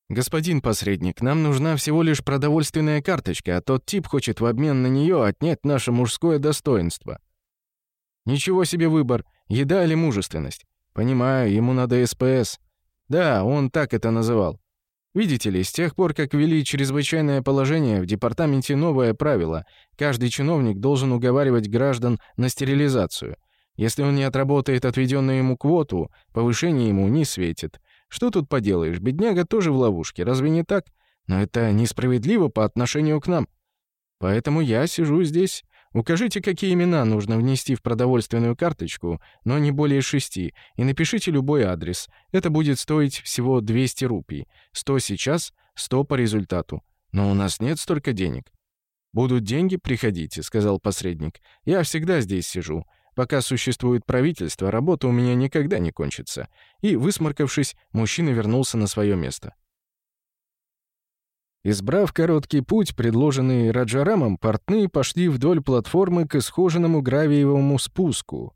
«Господин посредник, нам нужна всего лишь продовольственная карточка, а тот тип хочет в обмен на нее отнять наше мужское достоинство». «Ничего себе выбор, еда или мужественность?» «Понимаю, ему надо СПС». «Да, он так это называл». Видите ли, с тех пор, как ввели чрезвычайное положение, в департаменте новое правило. Каждый чиновник должен уговаривать граждан на стерилизацию. Если он не отработает отведенную ему квоту, повышение ему не светит. Что тут поделаешь, бедняга тоже в ловушке, разве не так? Но это несправедливо по отношению к нам. Поэтому я сижу здесь. Укажите, какие имена нужно внести в продовольственную карточку, но не более шести, и напишите любой адрес. Это будет стоить всего 200 рупий. 100 сейчас, 100 по результату. Но у нас нет столько денег. «Будут деньги, приходите», — сказал посредник. «Я всегда здесь сижу. Пока существует правительство, работа у меня никогда не кончится. И, высморкавшись, мужчина вернулся на свое место. Избрав короткий путь, предложенный Раджарамом, портные пошли вдоль платформы к исхоженному гравиевому спуску,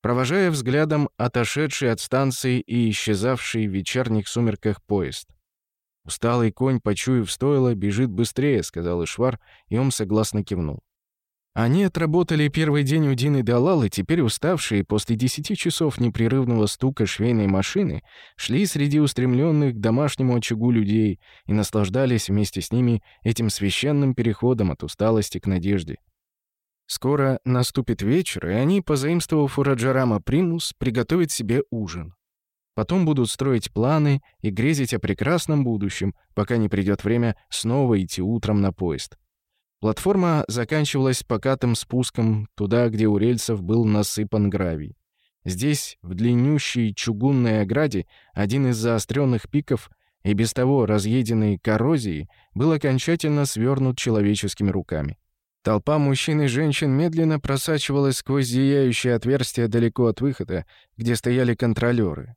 провожая взглядом отошедший от станции и исчезавший в вечерних сумерках поезд. «Усталый конь, почуяв стойло, бежит быстрее», — сказал Ишвар, и он согласно кивнул. Они отработали первый день у Дины Далалы, теперь уставшие после 10 часов непрерывного стука швейной машины шли среди устремленных к домашнему очагу людей и наслаждались вместе с ними этим священным переходом от усталости к надежде. Скоро наступит вечер, и они, позаимствовав у Раджарама примус, приготовят себе ужин. Потом будут строить планы и грезить о прекрасном будущем, пока не придет время снова идти утром на поезд. Платформа заканчивалась покатым спуском туда, где у рельсов был насыпан гравий. Здесь, в длиннющей чугунной ограде, один из заостренных пиков и без того разъеденный коррозией, был окончательно свернут человеческими руками. Толпа мужчин и женщин медленно просачивалась сквозь зияющее отверстие далеко от выхода, где стояли контролеры.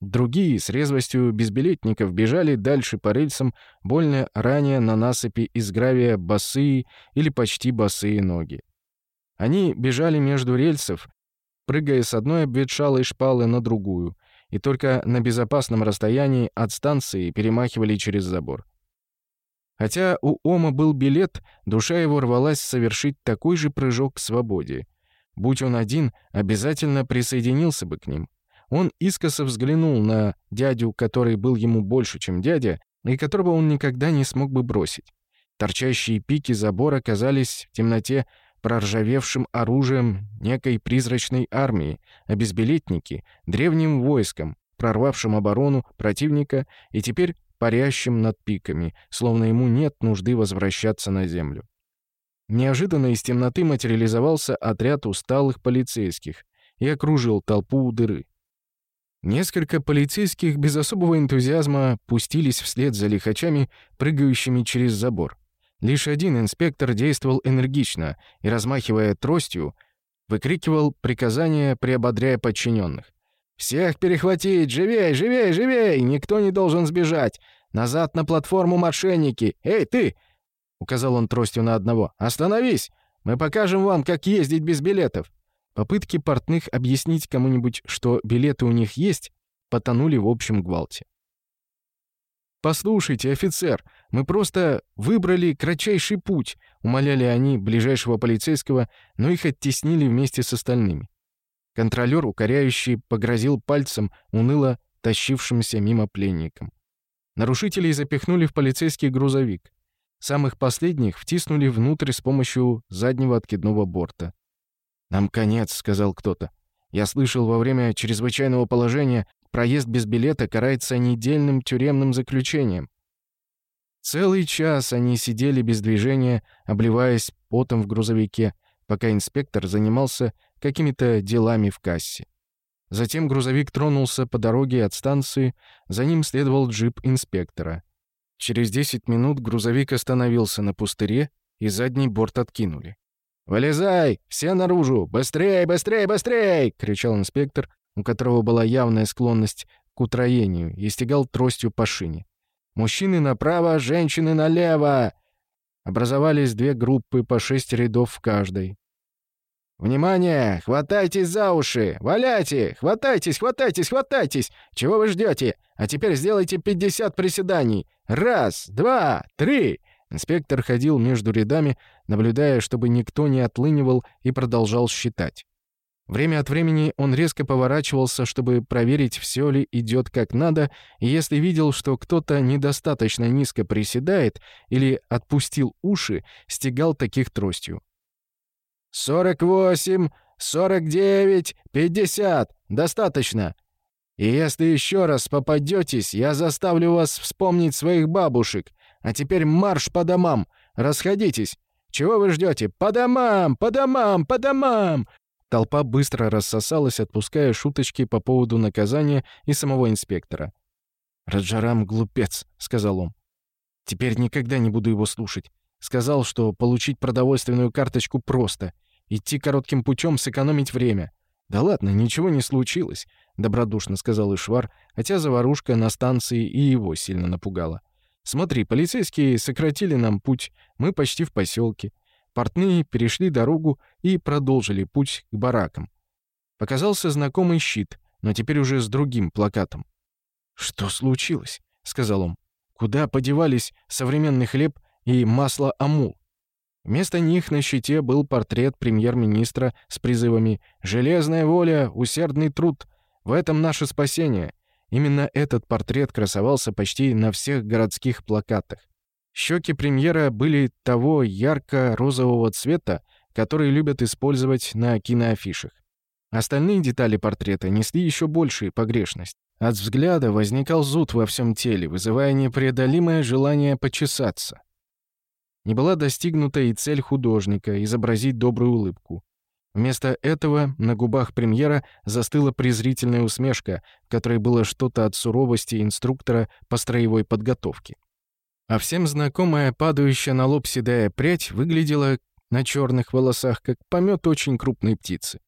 Другие с резвостью безбилетников бежали дальше по рельсам, больно ранее на насыпи из гравия босые или почти босые ноги. Они бежали между рельсов, прыгая с одной обветшалой шпалы на другую, и только на безопасном расстоянии от станции перемахивали через забор. Хотя у Ома был билет, душа его рвалась совершить такой же прыжок к свободе. Будь он один, обязательно присоединился бы к ним. Он искоса взглянул на дядю, который был ему больше, чем дядя, и которого он никогда не смог бы бросить. Торчащие пики забора казались в темноте проржавевшим оружием некой призрачной армии, а — древним войском, прорвавшим оборону противника и теперь парящим над пиками, словно ему нет нужды возвращаться на землю. Неожиданно из темноты материализовался отряд усталых полицейских и окружил толпу у дыры. Несколько полицейских без особого энтузиазма пустились вслед за лихачами, прыгающими через забор. Лишь один инспектор действовал энергично и, размахивая тростью, выкрикивал приказания, приободряя подчиненных. «Всех перехватить! Живей, живей, живей! Никто не должен сбежать! Назад на платформу мошенники! Эй, ты!» — указал он тростью на одного. «Остановись! Мы покажем вам, как ездить без билетов!» Попытки портных объяснить кому-нибудь, что билеты у них есть, потонули в общем гвалте. «Послушайте, офицер, мы просто выбрали кратчайший путь», — умоляли они ближайшего полицейского, но их оттеснили вместе с остальными. Контролёр, укоряющий, погрозил пальцем, уныло тащившимся мимо пленникам. Нарушителей запихнули в полицейский грузовик. Самых последних втиснули внутрь с помощью заднего откидного борта. «Нам конец», — сказал кто-то. «Я слышал, во время чрезвычайного положения проезд без билета карается недельным тюремным заключением». Целый час они сидели без движения, обливаясь потом в грузовике, пока инспектор занимался какими-то делами в кассе. Затем грузовик тронулся по дороге от станции, за ним следовал джип инспектора. Через 10 минут грузовик остановился на пустыре, и задний борт откинули. «Вылезай! Все наружу! Быстрей, быстрей, быстрей!» — кричал инспектор, у которого была явная склонность к утроению, и стегал тростью по шине. «Мужчины направо, женщины налево!» Образовались две группы по шесть рядов в каждой. «Внимание! Хватайтесь за уши! Валяйте! Хватайтесь, хватайтесь, хватайтесь! Чего вы ждете? А теперь сделайте 50 приседаний! Раз, два, три! Инспектор ходил между рядами, наблюдая, чтобы никто не отлынивал и продолжал считать. Время от времени он резко поворачивался, чтобы проверить, все ли идет как надо, и если видел, что кто-то недостаточно низко приседает или отпустил уши, стегал таких тростью. «Сорок восемь! Сорок девять! Пятьдесят! Достаточно! И если еще раз попадетесь, я заставлю вас вспомнить своих бабушек. А теперь марш по домам! Расходитесь! Чего вы ждете? По домам! По домам! По домам!» Толпа быстро рассосалась, отпуская шуточки по поводу наказания и самого инспектора. «Раджарам глупец», — сказал он. «Теперь никогда не буду его слушать. Сказал, что получить продовольственную карточку просто. Идти коротким путем, сэкономить время». «Да ладно, ничего не случилось», — добродушно сказал Ишвар, хотя заварушка на станции и его сильно напугала. Смотри, полицейские сократили нам путь, мы почти в поселке. Портные перешли дорогу и продолжили путь к баракам. Показался знакомый щит, но теперь уже с другим плакатом. «Что случилось?» — сказал он. «Куда подевались современный хлеб и масло амул?» Вместо них на щите был портрет премьер-министра с призывами «Железная воля, усердный труд! В этом наше спасение! Именно этот портрет красовался почти на всех городских плакатах. Щеки премьера были того ярко-розового цвета, который любят использовать на киноафишах. Остальные детали портрета несли еще большую погрешность. От взгляда возникал зуд во всем теле, вызывая непреодолимое желание почесаться. Не была достигнута и цель художника — изобразить добрую улыбку. Вместо этого на губах премьера застыла презрительная усмешка, в которой было что-то от суровости инструктора по строевой подготовке. А всем знакомая падающая на лоб седая прядь выглядела на черных волосах, как помет очень крупной птицы.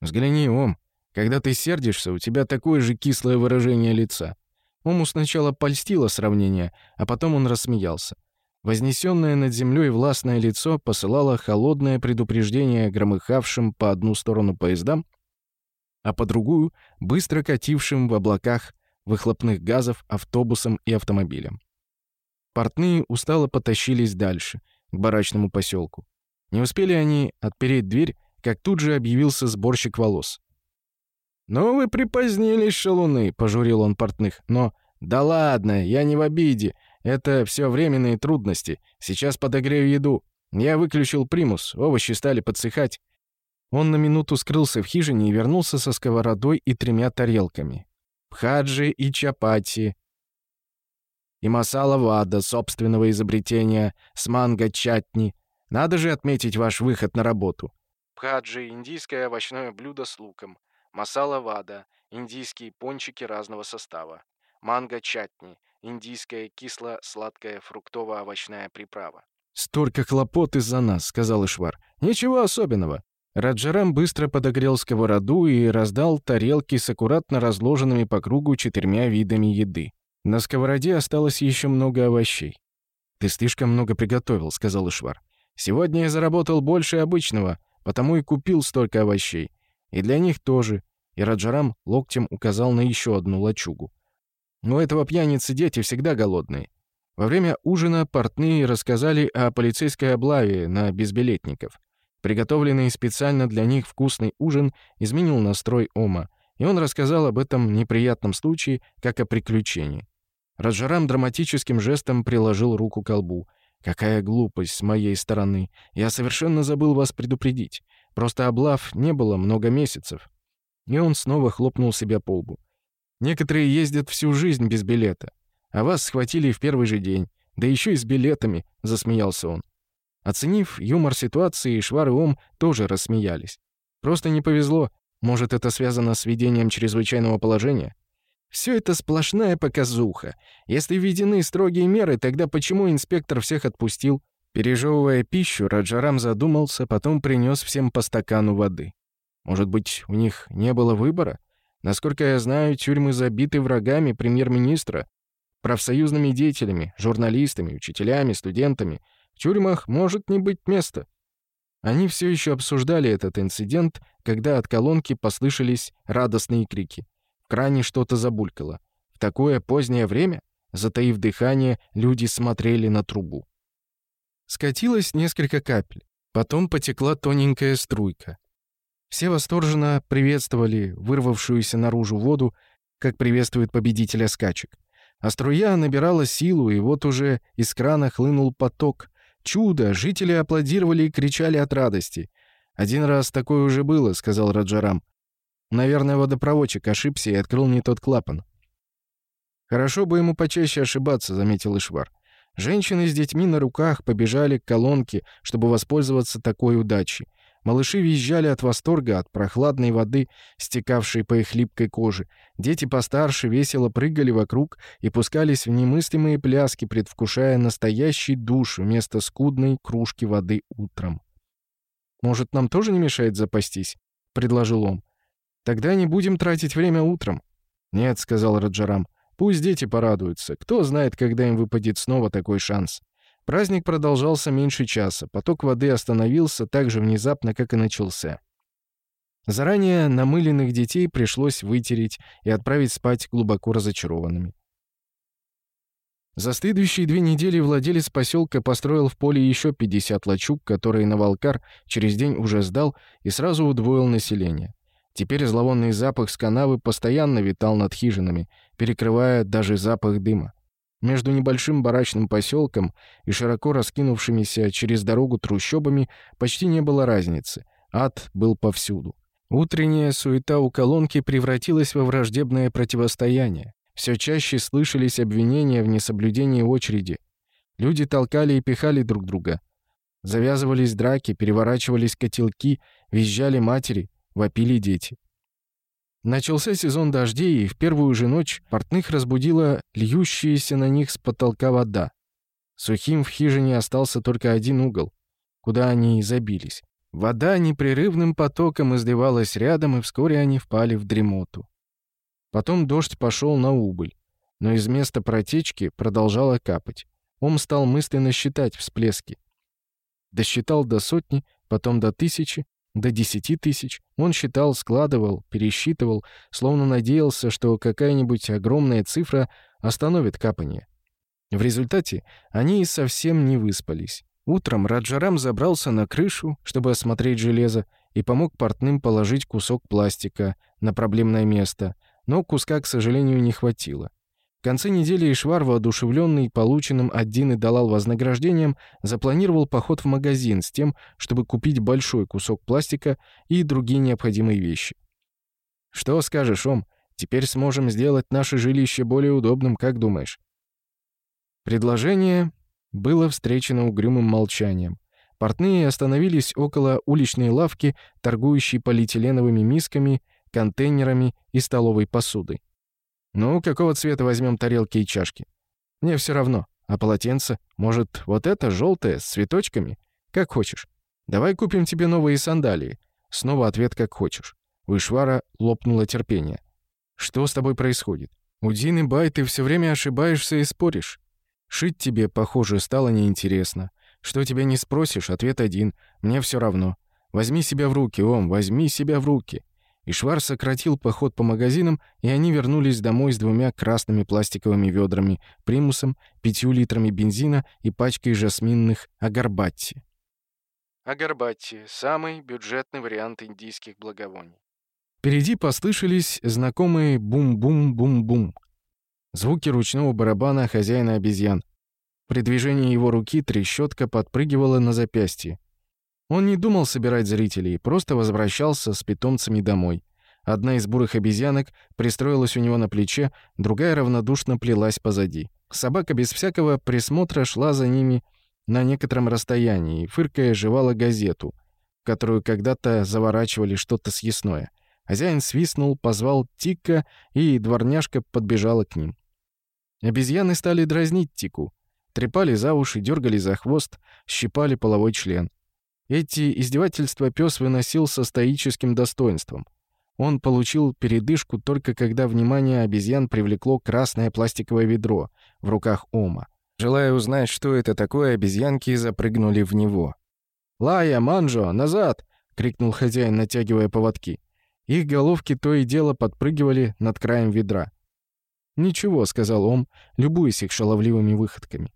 «Взгляни, Ом, когда ты сердишься, у тебя такое же кислое выражение лица». Ому сначала польстило сравнение, а потом он рассмеялся. Вознесенное над землей властное лицо посылало холодное предупреждение громыхавшим по одну сторону поездам, а по другую — быстро катившим в облаках выхлопных газов автобусам и автомобилям. Портные устало потащились дальше, к барачному поселку. Не успели они отпереть дверь, как тут же объявился сборщик волос. «Ну вы припозднились, шалуны!» — пожурил он портных. «Но...» «Да ладно, я не в обиде!» Это все временные трудности. Сейчас подогрею еду. Я выключил примус, овощи стали подсыхать. Он на минуту скрылся в хижине и вернулся со сковородой и тремя тарелками. Пхаджи и чапати. И масала вада, собственного изобретения, с манго чатни. Надо же отметить ваш выход на работу. Пхаджи – индийское овощное блюдо с луком. Масала вада – индийские пончики разного состава. Манго чатни – индийская кисло-сладкая фруктово-овощная приправа. «Столько хлопот из-за нас», — сказал Ишвар. «Ничего особенного». Раджарам быстро подогрел сковороду и раздал тарелки с аккуратно разложенными по кругу четырьмя видами еды. На сковороде осталось еще много овощей. «Ты слишком много приготовил», — сказал Ишвар. «Сегодня я заработал больше обычного, потому и купил столько овощей. И для них тоже». И Раджарам локтем указал на еще одну лачугу. Но этого пьяницы дети всегда голодные. Во время ужина портные рассказали о полицейской облаве на безбилетников. Приготовленный специально для них вкусный ужин изменил настрой Ома, и он рассказал об этом неприятном случае как о приключении. Раджарам драматическим жестом приложил руку к колбу. «Какая глупость с моей стороны! Я совершенно забыл вас предупредить. Просто облав не было много месяцев». И он снова хлопнул себя по лбу. Некоторые ездят всю жизнь без билета. А вас схватили в первый же день. Да еще и с билетами», — засмеялся он. Оценив юмор ситуации, Швар и Ом тоже рассмеялись. «Просто не повезло. Может, это связано с введением чрезвычайного положения?» Все это сплошная показуха. Если введены строгие меры, тогда почему инспектор всех отпустил? Пережевывая пищу, Раджарам задумался, потом принес всем по стакану воды. Может быть, у них не было выбора? Насколько я знаю, тюрьмы забиты врагами премьер-министра, профсоюзными деятелями, журналистами, учителями, студентами. В тюрьмах может не быть места. Они все еще обсуждали этот инцидент, когда от колонки послышались радостные крики. В кране что-то забулькало. В такое позднее время, затаив дыхание, люди смотрели на трубу. Скатилось несколько капель. Потом потекла тоненькая струйка. Все восторженно приветствовали вырвавшуюся наружу воду, как приветствует победителя скачек. А струя набирала силу, и вот уже из крана хлынул поток. Чудо! Жители аплодировали и кричали от радости. «Один раз такое уже было», — сказал Раджарам. «Наверное, водопроводчик ошибся и открыл не тот клапан». «Хорошо бы ему почаще ошибаться», — заметил Ишвар. Женщины с детьми на руках побежали к колонке, чтобы воспользоваться такой удачей. Малыши визжали от восторга от прохладной воды, стекавшей по их липкой коже. Дети постарше весело прыгали вокруг и пускались в немыслимые пляски, предвкушая настоящий душ вместо скудной кружки воды утром. «Может, нам тоже не мешает запастись?» — предложил он. «Тогда не будем тратить время утром». «Нет», — сказал Раджарам, — «пусть дети порадуются. Кто знает, когда им выпадет снова такой шанс». Праздник продолжался меньше часа, поток воды остановился так же внезапно, как и начался. Заранее намыленных детей пришлось вытереть и отправить спать глубоко разочарованными. За следующие две недели владелец поселка построил в поле еще 50 лачуг, которые на Волкар через день уже сдал и сразу удвоил население. Теперь зловонный запах с канавы постоянно витал над хижинами, перекрывая даже запах дыма. Между небольшим барачным поселком и широко раскинувшимися через дорогу трущобами почти не было разницы. Ад был повсюду. Утренняя суета у колонки превратилась во враждебное противостояние. Все чаще слышались обвинения в несоблюдении очереди. Люди толкали и пихали друг друга. Завязывались драки, переворачивались котелки, визжали матери, вопили дети. Начался сезон дождей, и в первую же ночь портных разбудила льющаяся на них с потолка вода. Сухим в хижине остался только один угол, куда они и забились. Вода непрерывным потоком изливалась рядом, и вскоре они впали в дремоту. Потом дождь пошел на убыль, но из места протечки продолжала капать. Он стал мысленно считать всплески. Досчитал до сотни, потом до тысячи, до 10 тысяч. Он считал, складывал, пересчитывал, словно надеялся, что какая-нибудь огромная цифра остановит капание. В результате они и совсем не выспались. Утром Раджарам забрался на крышу, чтобы осмотреть железо, и помог портным положить кусок пластика на проблемное место, но куска, к сожалению, не хватило. В конце недели Ишвар, воодушевленный полученным от Дины Далал вознаграждением, запланировал поход в магазин с тем, чтобы купить большой кусок пластика и другие необходимые вещи. «Что скажешь, Ом? Теперь сможем сделать наше жилище более удобным, как думаешь?» Предложение было встречено угрюмым молчанием. Портные остановились около уличной лавки, торгующей полиэтиленовыми мисками, контейнерами и столовой посудой. «Ну, какого цвета возьмем тарелки и чашки?» «Мне все равно. А полотенце? Может, вот это желтое с цветочками? Как хочешь. Давай купим тебе новые сандалии». Снова ответ «как хочешь». У Ишвара лопнуло терпение. «Что с тобой происходит?» «У Дины Бай ты все время ошибаешься и споришь. Шить тебе, похоже, стало неинтересно. Что тебя не спросишь, ответ один. Мне все равно. Возьми себя в руки, Ом, возьми себя в руки. И Швар сократил поход по магазинам, и они вернулись домой с двумя красными пластиковыми ведрами, примусом, пятью литрами бензина и пачкой жасминных агарбатти. Агарбатти – самый бюджетный вариант индийских благовоний. Впереди послышались знакомые бум-бум-бум-бум. Звуки ручного барабана хозяина обезьян. При движении его руки трещотка подпрыгивала на запястье. Он не думал собирать зрителей, просто возвращался с питомцами домой. Одна из бурых обезьянок пристроилась у него на плече, другая равнодушно плелась позади. Собака без всякого присмотра шла за ними на некотором расстоянии, фыркая жевала газету, в которую когда-то заворачивали что-то съестное. Хозяин свистнул, позвал Тика, и дворняжка подбежала к ним. Обезьяны стали дразнить Тику. Трепали за уши, дергали за хвост, щипали половой член. Эти издевательства пес выносил со стоическим достоинством. Он получил передышку только когда внимание обезьян привлекло красное пластиковое ведро в руках Ома. Желая узнать, что это такое, обезьянки запрыгнули в него. «Лая, Манжо, назад!» — крикнул хозяин, натягивая поводки. Их головки то и дело подпрыгивали над краем ведра. «Ничего», — сказал Ом, любуясь их шаловливыми выходками.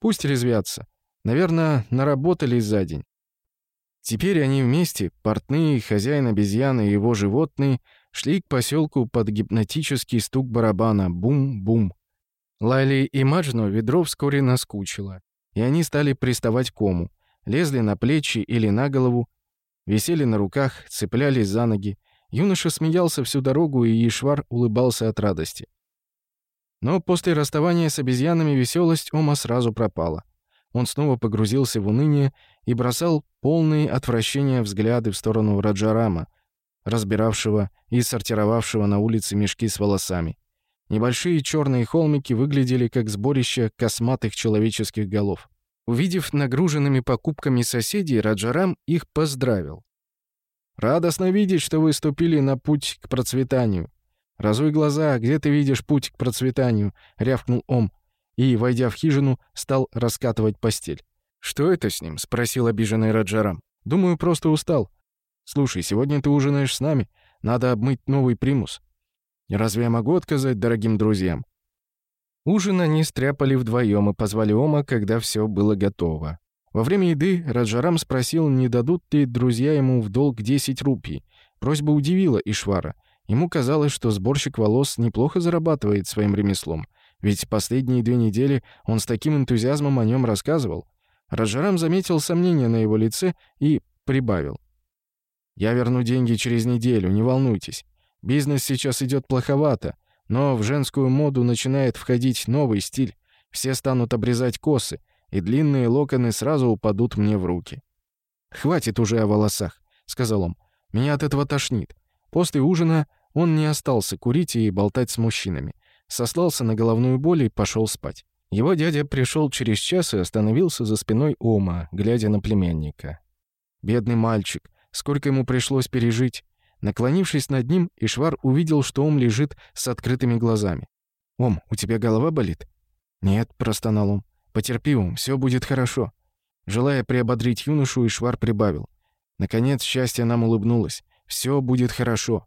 «Пусть резвятся. Наверное, наработались за день. Теперь они вместе, портные, хозяин обезьяны и его животные, шли к поселку под гипнотический стук барабана «бум-бум». Лайли и Маджну ведро вскоре наскучило, и они стали приставать к кому, лезли на плечи или на голову, висели на руках, цеплялись за ноги. Юноша смеялся всю дорогу, и Ишвар улыбался от радости. Но после расставания с обезьянами веселость Ома сразу пропала. Он снова погрузился в уныние и бросал полные отвращения взгляды в сторону Раджарама, разбиравшего и сортировавшего на улице мешки с волосами. Небольшие черные холмики выглядели как сборище косматых человеческих голов. Увидев нагруженными покупками соседей, Раджарам их поздравил. «Радостно видеть, что вы ступили на путь к процветанию. «Разуй глаза, где ты видишь путь к процветанию?» — рявкнул Ом, и, войдя в хижину, стал раскатывать постель. «Что это с ним?» — спросил обиженный Раджарам. «Думаю, просто устал. Слушай, сегодня ты ужинаешь с нами. Надо обмыть новый примус». «Разве я могу отказать дорогим друзьям?» Ужин они стряпали вдвоем и позвали Ома, когда все было готово. Во время еды Раджарам спросил, не дадут ли друзья ему в долг 10 рупий. Просьба удивила Ишвара. Ему казалось, что сборщик волос неплохо зарабатывает своим ремеслом, ведь последние две недели он с таким энтузиазмом о нем рассказывал. Раджарам заметил сомнение на его лице и прибавил. «Я верну деньги через неделю, не волнуйтесь. Бизнес сейчас идет плоховато, но в женскую моду начинает входить новый стиль. Все станут обрезать косы, и длинные локоны сразу упадут мне в руки». «Хватит уже о волосах», — сказал он. «Меня от этого тошнит». После ужина он не остался курить и болтать с мужчинами. Сослался на головную боль и пошел спать. Его дядя пришел через час и остановился за спиной Ома, глядя на племянника. Бедный мальчик, сколько ему пришлось пережить. Наклонившись над ним, Ишвар увидел, что Ом лежит с открытыми глазами. «Ом, у тебя голова болит?» «Нет», — простонал Ом. «Потерпи, Ом, все будет хорошо». Желая приободрить юношу, Ишвар прибавил. Наконец, счастье нам улыбнулось. Все будет хорошо».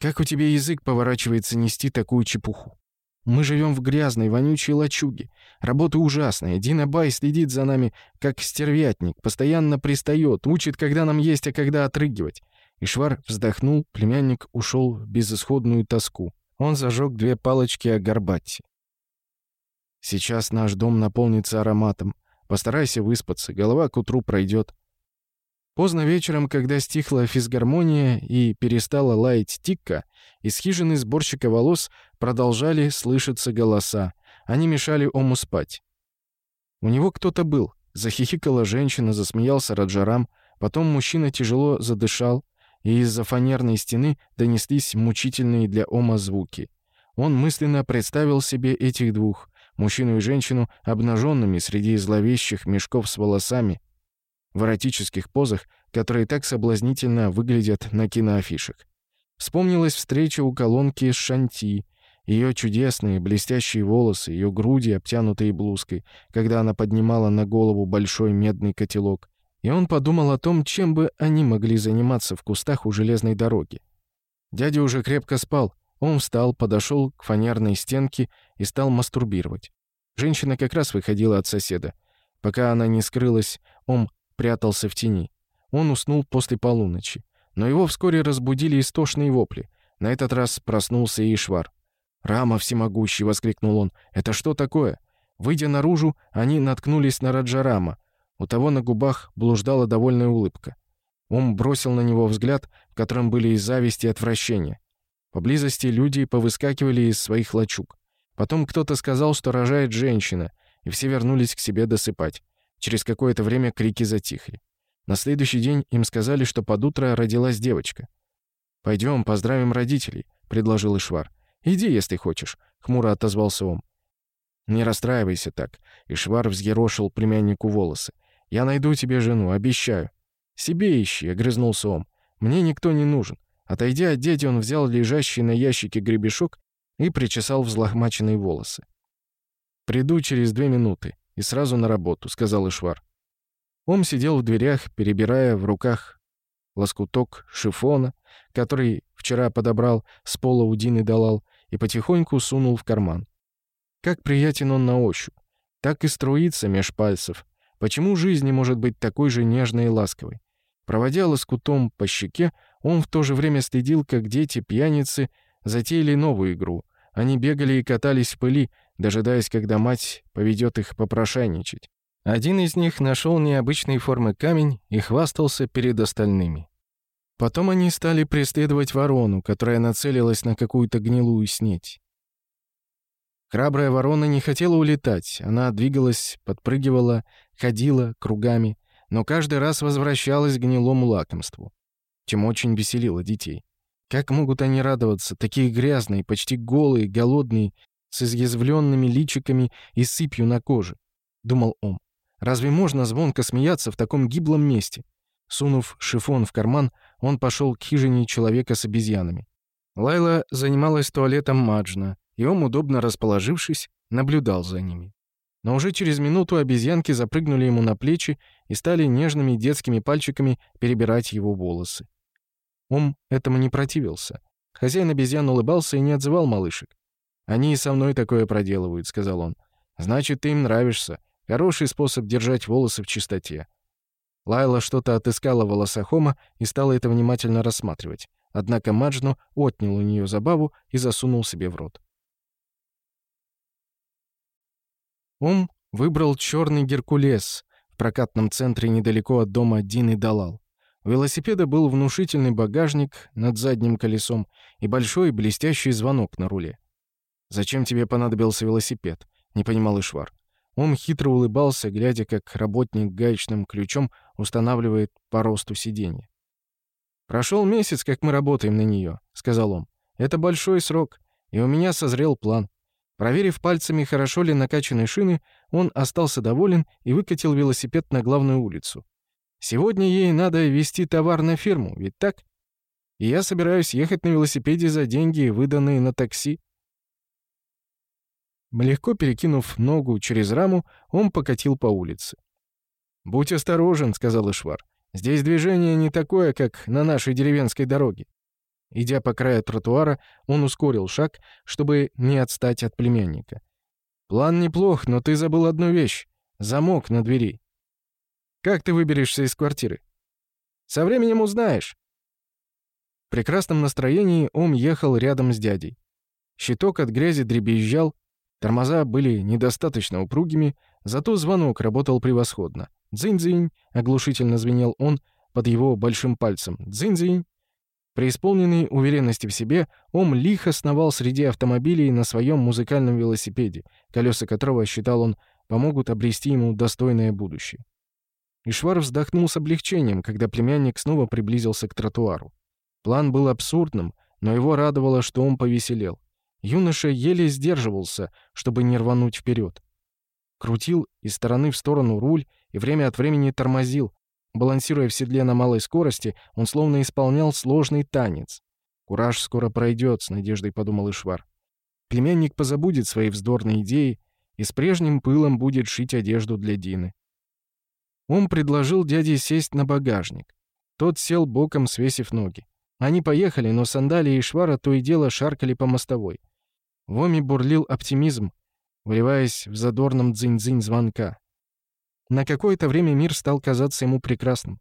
«Как у тебя язык поворачивается нести такую чепуху?» Мы живем в грязной, вонючей лачуге. Работа ужасная. Дина Бай следит за нами, как стервятник. Постоянно пристает, учит, когда нам есть, а когда отрыгивать». Ишвар вздохнул, племянник ушел в безысходную тоску. Он зажег две палочки о горбатте. «Сейчас наш дом наполнится ароматом. Постарайся выспаться, голова к утру пройдет. Поздно вечером, когда стихла физгармония и перестала лаять тикка, из хижины сборщика волос продолжали слышаться голоса. Они мешали Ому спать. У него кто-то был. Захихикала женщина, засмеялся Раджарам. Потом мужчина тяжело задышал, и из-за фанерной стены донеслись мучительные для Ома звуки. Он мысленно представил себе этих двух, мужчину и женщину, обнаженными среди зловещих мешков с волосами, в эротических позах, которые так соблазнительно выглядят на киноафишах. Вспомнилась встреча у колонки с Шанти, ее чудесные блестящие волосы, ее груди, обтянутые блузкой, когда она поднимала на голову большой медный котелок. И он подумал о том, чем бы они могли заниматься в кустах у железной дороги. Дядя уже крепко спал. Он встал, подошел к фанерной стенке и стал мастурбировать. Женщина как раз выходила от соседа. Пока она не скрылась, он прятался в тени. Он уснул после полуночи. Но его вскоре разбудили истошные вопли. На этот раз проснулся и Ишвар. «Рама всемогущий!» — воскликнул он. «Это что такое?» Выйдя наружу, они наткнулись на Раджарама. У того на губах блуждала довольная улыбка. Он бросил на него взгляд, в котором были и зависть, и отвращение. Поблизости люди повыскакивали из своих лачуг. Потом кто-то сказал, что рожает женщина, и все вернулись к себе досыпать. Через какое-то время крики затихли. На следующий день им сказали, что под утро родилась девочка. «Пойдем, поздравим родителей», — предложил Ишвар. «Иди, если хочешь», — хмуро отозвался он. «Не расстраивайся так», — Ишвар взъерошил племяннику волосы. «Я найду тебе жену, обещаю». «Себе ищи», — огрызнулся он. «Мне никто не нужен». Отойдя от дяди, он взял лежащий на ящике гребешок и причесал взлохмаченные волосы. «Приду через две минуты и сразу на работу», — сказал Ишвар. Он сидел в дверях, перебирая в руках лоскуток шифона, который вчера подобрал с пола у Дины Далал, и потихоньку сунул в карман. Как приятен он на ощупь, так и струится меж пальцев. Почему жизнь не может быть такой же нежной и ласковой? Проводя лоскутом по щеке, он в то же время следил, как дети-пьяницы затеяли новую игру. Они бегали и катались в пыли, дожидаясь, когда мать поведет их попрошайничать. Один из них нашел необычной формы камень и хвастался перед остальными. Потом они стали преследовать ворону, которая нацелилась на какую-то гнилую снеть. Храбрая ворона не хотела улетать, она двигалась, подпрыгивала, ходила кругами, но каждый раз возвращалась к гнилому лакомству, чем очень веселило детей. Как могут они радоваться, такие грязные, почти голые, голодные, с изъязвленными личиками и сыпью на коже. Думал он. Разве можно звонко смеяться в таком гиблом месте? Сунув шифон в карман, он пошел к хижине человека с обезьянами. Лайла занималась туалетом Маджна, и он, удобно расположившись, наблюдал за ними. Но уже через минуту обезьянки запрыгнули ему на плечи и стали нежными детскими пальчиками перебирать его волосы. Ум этому не противился. Хозяин обезьян улыбался и не отзывал малышек. «Они и со мной такое проделывают», — сказал он. «Значит, ты им нравишься. Хороший способ держать волосы в чистоте». Лайла что-то отыскала в волосахома и стала это внимательно рассматривать. Однако Маджну отнял у нее забаву и засунул себе в рот. Ум выбрал черный Геркулес в прокатном центре недалеко от дома Дины Далал. У велосипеда был внушительный багажник над задним колесом и большой блестящий звонок на руле. «Зачем тебе понадобился велосипед?» — не понимал Ишвар. Он хитро улыбался, глядя, как работник гаечным ключом устанавливает по росту сиденья. «Прошел месяц, как мы работаем на нее», — сказал он. «Это большой срок, и у меня созрел план». Проверив пальцами, хорошо ли накачаны шины, он остался доволен и выкатил велосипед на главную улицу. «Сегодня ей надо везти товар на фирму, ведь так?» «И я собираюсь ехать на велосипеде за деньги, выданные на такси. Легко перекинув ногу через раму, он покатил по улице. «Будь осторожен», — сказал Ишвар. «Здесь движение не такое, как на нашей деревенской дороге». Идя по краю тротуара, он ускорил шаг, чтобы не отстать от племянника. «План неплох, но ты забыл одну вещь. Замок на двери. Как ты выберешься из квартиры? Со временем узнаешь». В прекрасном настроении он ехал рядом с дядей. Щиток от грязи дребезжал, Тормоза были недостаточно упругими, зато звонок работал превосходно. «Дзынь-дзынь!» — оглушительно звенел он под его большим пальцем. «Дзынь-дзынь!» Преисполненный уверенности в себе, Ом лихо сновал среди автомобилей на своем музыкальном велосипеде, колеса которого, считал он, помогут обрести ему достойное будущее. Ишвар вздохнул с облегчением, когда племянник снова приблизился к тротуару. План был абсурдным, но его радовало, что он повеселел. Юноша еле сдерживался, чтобы не рвануть вперед. Крутил из стороны в сторону руль и время от времени тормозил. Балансируя в седле на малой скорости, он словно исполнял сложный танец. «Кураж скоро пройдет», — с надеждой подумал Ишвар. Племянник позабудет свои вздорные идеи и с прежним пылом будет шить одежду для Дины. Он предложил дяде сесть на багажник. Тот сел боком, свесив ноги. Они поехали, но сандалии и швара то и дело шаркали по мостовой. В Оме бурлил оптимизм, вливаясь в задорном дзынь-дзынь звонка. На какое-то время мир стал казаться ему прекрасным.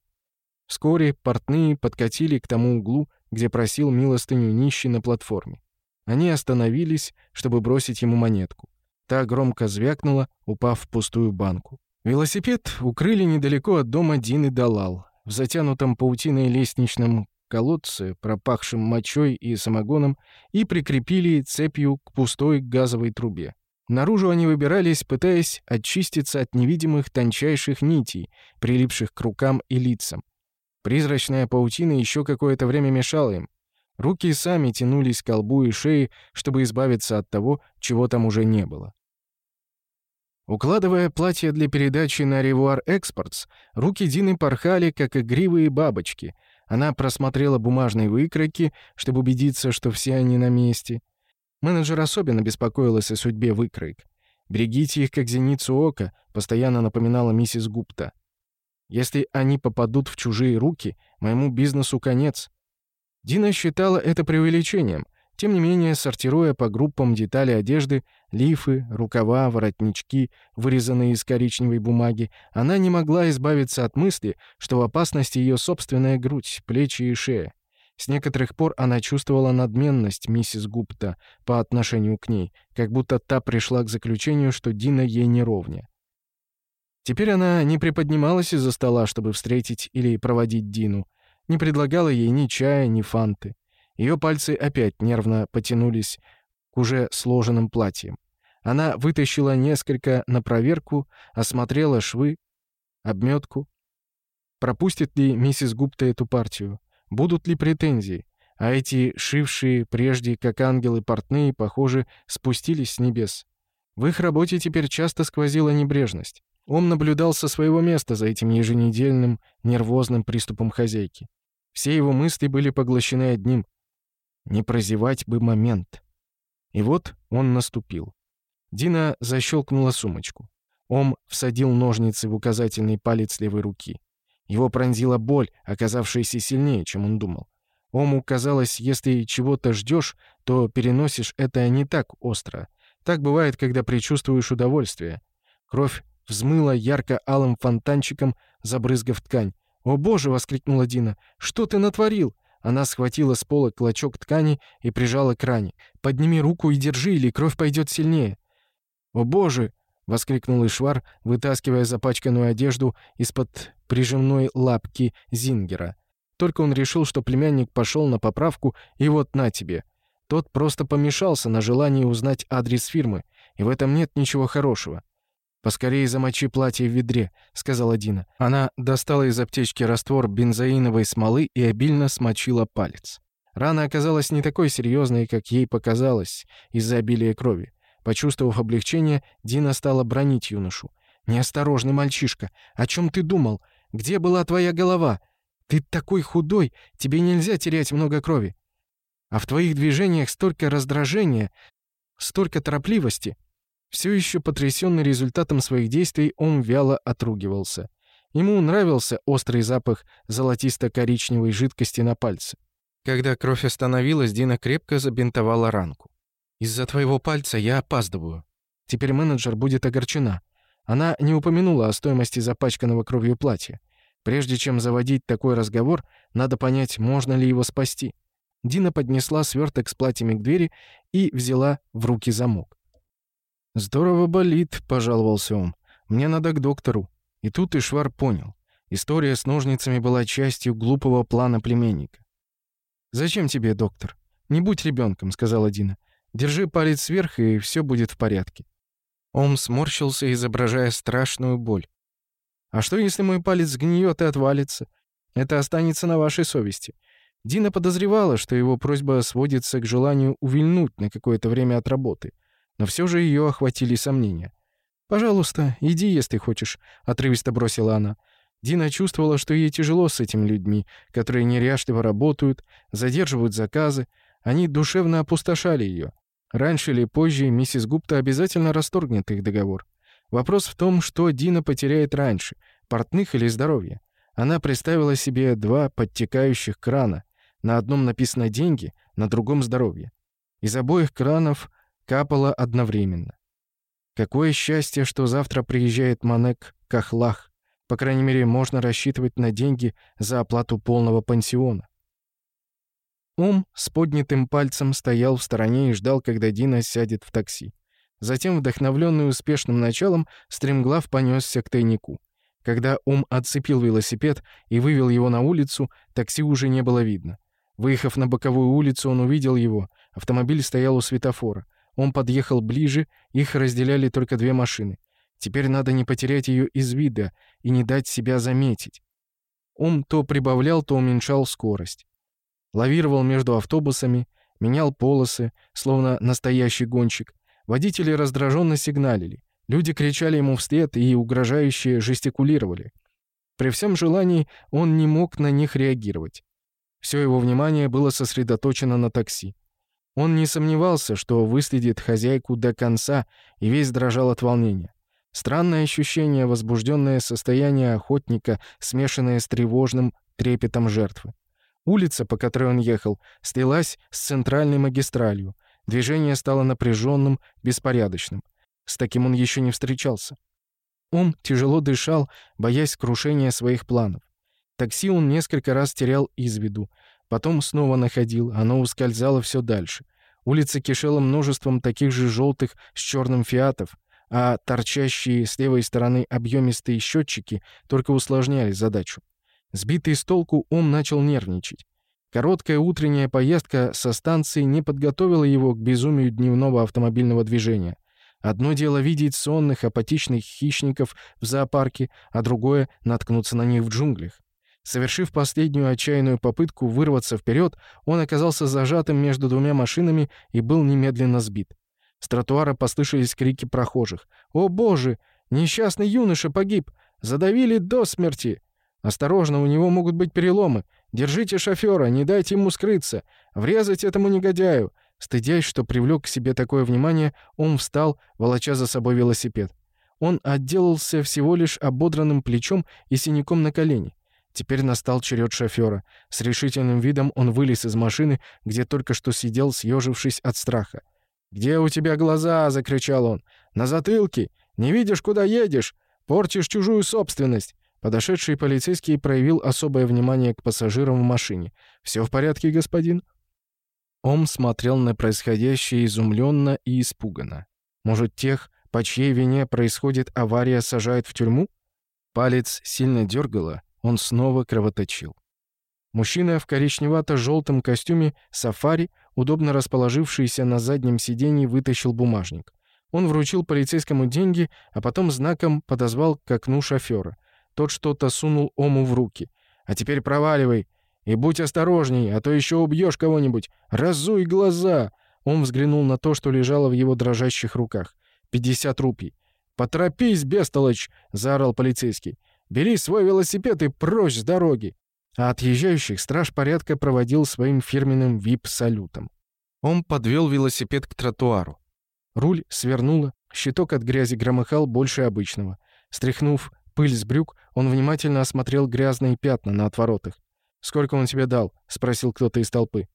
Вскоре портные подкатили к тому углу, где просил милостыню нищий на платформе. Они остановились, чтобы бросить ему монетку. Та громко звякнула, упав в пустую банку. Велосипед укрыли недалеко от дома Дины Далал, в затянутом паутиной лестничном колодце, пропахшим мочой и самогоном, и прикрепили цепью к пустой газовой трубе. Наружу они выбирались, пытаясь очиститься от невидимых тончайших нитей, прилипших к рукам и лицам. Призрачная паутина еще какое-то время мешала им. Руки сами тянулись к колбу и шее, чтобы избавиться от того, чего там уже не было. Укладывая платье для передачи на ревуар Exports, руки Дины порхали, как игривые бабочки — она просмотрела бумажные выкройки, чтобы убедиться, что все они на месте. Менеджер особенно беспокоилась о судьбе выкроек. «Берегите их, как зеницу ока», — постоянно напоминала миссис Гупта. «Если они попадут в чужие руки, моему бизнесу конец». Дина считала это преувеличением, тем не менее, сортируя по группам детали одежды, лифы, рукава, воротнички, вырезанные из коричневой бумаги, она не могла избавиться от мысли, что в опасности ее собственная грудь, плечи и шея. С некоторых пор она чувствовала надменность миссис Гупта по отношению к ней, как будто та пришла к заключению, что Дина ей не. Теперь она не приподнималась из-за стола, чтобы встретить или проводить Дину, не предлагала ей ни чая, ни фанты. Ее пальцы опять нервно потянулись к уже сложенным платьям. Она вытащила несколько на проверку, осмотрела швы, обметку. Пропустит ли миссис Гупта эту партию? Будут ли претензии? А эти, шившие прежде, как ангелы портные, похоже, спустились с небес. В их работе теперь часто сквозила небрежность. Он наблюдал со своего места за этим еженедельным нервозным приступом хозяйки. Все его мысли были поглощены одним не прозевать бы момент. И вот он наступил. Дина защелкнула сумочку. Ом всадил ножницы в указательный палец левой руки. Его пронзила боль, оказавшаяся сильнее, чем он думал. Ому казалось, если чего-то ждешь, то переносишь это не так остро. Так бывает, когда предчувствуешь удовольствие. Кровь взмыла ярко-алым фонтанчиком, забрызгав ткань. «О боже!» — воскликнула Дина. «Что ты натворил?» Она схватила с пола клочок ткани и прижала к ране. «Подними руку и держи, или кровь пойдет сильнее». «О боже!» — воскликнул Ишвар, вытаскивая запачканную одежду из-под прижимной лапки Зингера. Только он решил, что племянник пошел на поправку, и вот на тебе. Тот просто помешался на желании узнать адрес фирмы, и в этом нет ничего хорошего. «Поскорее замочи платье в ведре», — сказала Дина. Она достала из аптечки раствор бензоиновой смолы и обильно смочила палец. Рана оказалась не такой серьезной, как ей показалось, из-за обилия крови. Почувствовав облегчение, Дина стала бронить юношу. «Неосторожный мальчишка! О чем ты думал? Где была твоя голова? Ты такой худой, тебе нельзя терять много крови. А в твоих движениях столько раздражения, столько торопливости. Все еще потрясенный результатом своих действий, он вяло отругивался. Ему нравился острый запах золотисто-коричневой жидкости на пальце. Когда кровь остановилась, Дина крепко забинтовала ранку. «Из-за твоего пальца я опаздываю. Теперь менеджер будет огорчена». Она не упомянула о стоимости запачканного кровью платья. Прежде чем заводить такой разговор, надо понять, можно ли его спасти. Дина поднесла сверток с платьями к двери и взяла в руки замок. «Здорово болит», — пожаловался он. «Мне надо к доктору». И тут Ишвар понял. История с ножницами была частью глупого плана племенника. «Зачем тебе, доктор? Не будь ребенком, сказала Дина. «Держи палец вверх, и все будет в порядке». Ом сморщился, изображая страшную боль. «А что, если мой палец гниет и отвалится? Это останется на вашей совести». Дина подозревала, что его просьба сводится к желанию увильнуть на какое-то время от работы — но все же ее охватили сомнения. «Пожалуйста, иди, если хочешь», — отрывисто бросила она. Дина чувствовала, что ей тяжело с этими людьми, которые неряшливо работают, задерживают заказы. Они душевно опустошали ее. Раньше или позже миссис Гупта обязательно расторгнет их договор. Вопрос в том, что Дина потеряет раньше — портных или здоровье. Она представила себе два подтекающих крана. На одном написано «деньги», на другом «здоровье». Из обоих кранов капала одновременно. Какое счастье, что завтра приезжает Манек Кахлах. По крайней мере, можно рассчитывать на деньги за оплату полного пансиона. Ум с поднятым пальцем стоял в стороне и ждал, когда Дина сядет в такси. Затем, вдохновленный успешным началом, стремглав понесся к тайнику. Когда Ум отцепил велосипед и вывел его на улицу, такси уже не было видно. Выехав на боковую улицу, он увидел его. Автомобиль стоял у светофора. Он подъехал ближе, их разделяли только две машины. Теперь надо не потерять ее из вида и не дать себя заметить. Ум то прибавлял, то уменьшал скорость. Лавировал между автобусами, менял полосы, словно настоящий гонщик. Водители раздраженно сигналили. Люди кричали ему вслед и угрожающе жестикулировали. При всем желании он не мог на них реагировать. Все его внимание было сосредоточено на такси. Он не сомневался, что выследит хозяйку до конца, и весь дрожал от волнения. Странное ощущение, возбужденное состояние охотника, смешанное с тревожным трепетом жертвы. Улица, по которой он ехал, слилась с центральной магистралью. Движение стало напряженным, беспорядочным. С таким он еще не встречался. Он тяжело дышал, боясь крушения своих планов. Такси он несколько раз терял из виду — Потом снова находил, оно ускользало всё дальше. Улица кишела множеством таких же жёлтых с чёрным фиатов, а торчащие с левой стороны объёмистые счетчики только усложняли задачу. Сбитый с толку, он начал нервничать. Короткая утренняя поездка со станции не подготовила его к безумию дневного автомобильного движения. Одно дело видеть сонных, апатичных хищников в зоопарке, а другое — наткнуться на них в джунглях. Совершив последнюю отчаянную попытку вырваться вперед, он оказался зажатым между двумя машинами и был немедленно сбит. С тротуара послышались крики прохожих. «О боже! Несчастный юноша погиб! Задавили до смерти!» «Осторожно, у него могут быть переломы! Держите шофера, не дайте ему скрыться! Врезать этому негодяю!» Стыдясь, что привлёк к себе такое внимание, он встал, волоча за собой велосипед. Он отделался всего лишь ободранным плечом и синяком на колени. Теперь настал черед шофера. С решительным видом он вылез из машины, где только что сидел, съежившись от страха. «Где у тебя глаза?» — закричал он. «На затылке! Не видишь, куда едешь! Портишь чужую собственность!» Подошедший полицейский проявил особое внимание к пассажирам в машине. «Все в порядке, господин?» Ом смотрел на происходящее изумленно и испуганно. «Может, тех, по чьей вине происходит авария, сажают в тюрьму?» Палец сильно дергало, он снова кровоточил. Мужчина в коричневато-желтом костюме «Сафари», удобно расположившийся на заднем сидении вытащил бумажник. Он вручил полицейскому деньги, а потом знаком подозвал к окну шофера. Тот что-то сунул Ому в руки. «А теперь проваливай! И будь осторожней, а то еще убьешь кого-нибудь! Разуй глаза!» Он взглянул на то, что лежало в его дрожащих руках. «Пятьдесят рупий!» «Поторопись, бестолочь!» — заорал полицейский. Бери свой велосипед и прочь с дороги!» А отъезжающих страж порядка проводил своим фирменным вип-салютом. Он подвел велосипед к тротуару. Руль свернула, щиток от грязи громыхал больше обычного. Стряхнув пыль с брюк, он внимательно осмотрел грязные пятна на отворотах. «Сколько он тебе дал?» — спросил кто-то из толпы.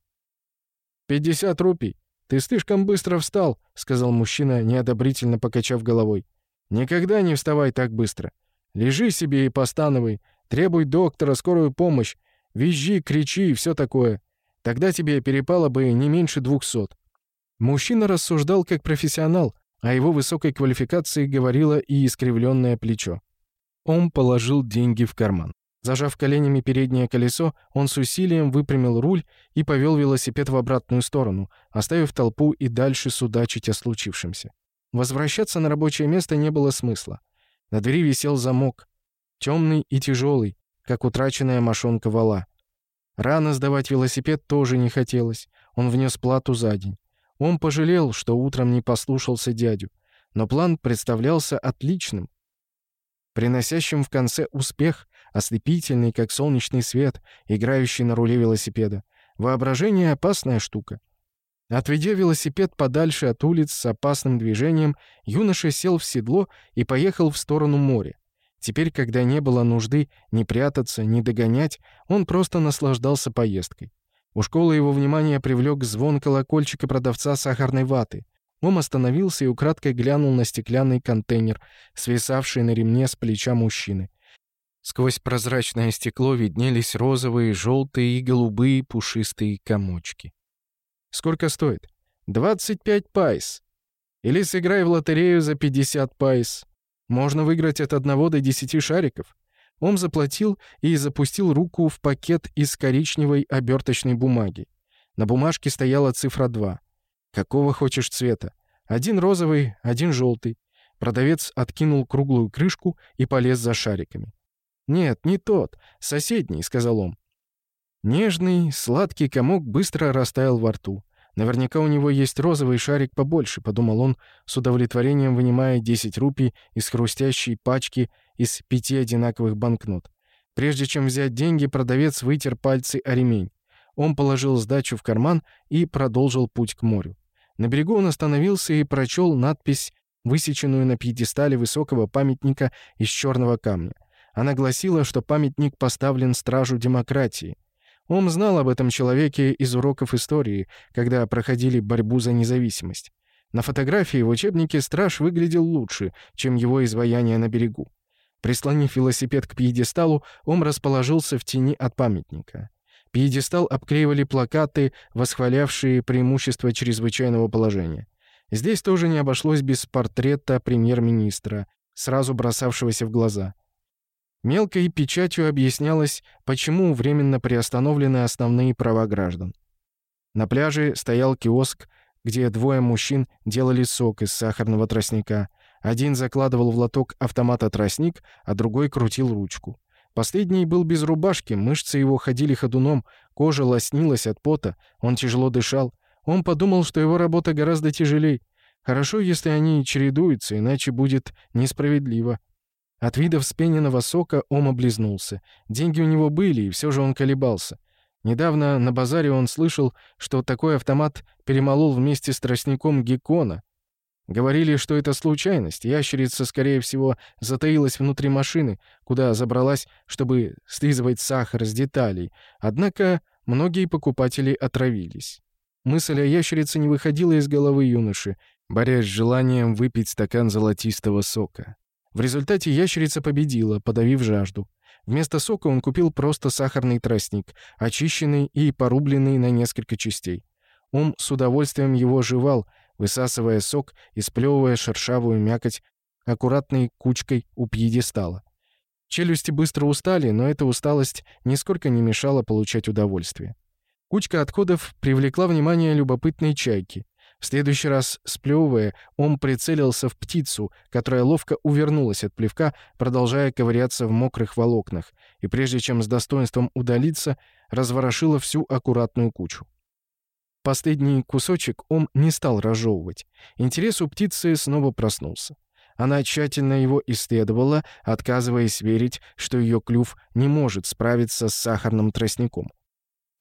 «Пятьдесят рупий. Ты слишком быстро встал», — сказал мужчина, неодобрительно покачав головой. «Никогда не вставай так быстро. Лежи себе и постановай, требуй доктора, скорую помощь, визжи, кричи и все такое. Тогда тебе перепало бы не меньше двухсот». Мужчина рассуждал как профессионал, а его высокой квалификации говорило и искривленное плечо. Он положил деньги в карман. Зажав коленями переднее колесо, он с усилием выпрямил руль и повел велосипед в обратную сторону, оставив толпу и дальше судачить о случившемся. Возвращаться на рабочее место не было смысла. На двери висел замок, темный и тяжелый, как утраченная мошонка вала. Рано сдавать велосипед тоже не хотелось, он внес плату за день. Он пожалел, что утром не послушался дядю, но план представлялся отличным, приносящим в конце успех, ослепительный, как солнечный свет, играющий на руле велосипеда. Воображение — опасная штука. Отведя велосипед подальше от улиц с опасным движением, юноша сел в седло и поехал в сторону моря. Теперь, когда не было нужды ни прятаться, ни догонять, он просто наслаждался поездкой. У школы его внимание привлек звон колокольчика продавца сахарной ваты. Он остановился и украдкой глянул на стеклянный контейнер, свисавший на ремне с плеча мужчины. Сквозь прозрачное стекло виднелись розовые, желтые и голубые пушистые комочки. Сколько стоит? 25 пайс. Или сыграй в лотерею за 50 пайс. Можно выиграть от 1 до 10 шариков. Он заплатил и запустил руку в пакет из коричневой оберточной бумаги. На бумажке стояла цифра 2. Какого хочешь цвета? Один розовый, один желтый. Продавец откинул круглую крышку и полез за шариками. «Нет, не тот. Соседний», — сказал он. Нежный, сладкий комок быстро растаял во рту. Наверняка у него есть розовый шарик побольше, подумал он, с удовлетворением вынимая 10 рупий из хрустящей пачки из пяти одинаковых банкнот. Прежде чем взять деньги, продавец вытер пальцы о ремень. Он положил сдачу в карман и продолжил путь к морю. На берегу он остановился и прочел надпись, высеченную на пьедестале высокого памятника из черного камня. Она гласила, что памятник поставлен стражу демократии — он знал об этом человеке из уроков истории, когда проходили борьбу за независимость. На фотографии в учебнике страж выглядел лучше, чем его изваяние на берегу. Прислонив велосипед к пьедесталу, он расположился в тени от памятника. Пьедестал обклеивали плакаты, восхвалявшие преимущества чрезвычайного положения. Здесь тоже не обошлось без портрета премьер-министра, сразу бросавшегося в глаза — Мелкой печатью объяснялось, почему временно приостановлены основные права граждан. На пляже стоял киоск, где двое мужчин делали сок из сахарного тростника. Один закладывал в лоток автомата тростник, а другой крутил ручку. Последний был без рубашки, мышцы его ходили ходуном, кожа лоснилась от пота, он тяжело дышал. Он подумал, что его работа гораздо тяжелее. Хорошо, если они чередуются, иначе будет несправедливо. От вида вспененного сока Ом облизнулся. Деньги у него были, и все же он колебался. Недавно на базаре он слышал, что такой автомат перемолол вместе с тростником геккона. Говорили, что это случайность. Ящерица, скорее всего, затаилась внутри машины, куда забралась, чтобы слизывать сахар с деталей. Однако многие покупатели отравились. Мысль о ящерице не выходила из головы юноши, борясь с желанием выпить стакан золотистого сока. В результате ящерица победила, подавив жажду. Вместо сока он купил просто сахарный тростник, очищенный и порубленный на несколько частей. Ум с удовольствием его жевал, высасывая сок и сплевывая шершавую мякоть аккуратной кучкой у пьедестала. Челюсти быстро устали, но эта усталость нисколько не мешала получать удовольствие. Кучка отходов привлекла внимание любопытной чайки. В следующий раз, сплевывая, он прицелился в птицу, которая ловко увернулась от плевка, продолжая ковыряться в мокрых волокнах, и прежде чем с достоинством удалиться, разворошила всю аккуратную кучу. Последний кусочек он не стал разжевывать. Интерес у птицы снова проснулся. Она тщательно его исследовала, отказываясь верить, что ее клюв не может справиться с сахарным тростником.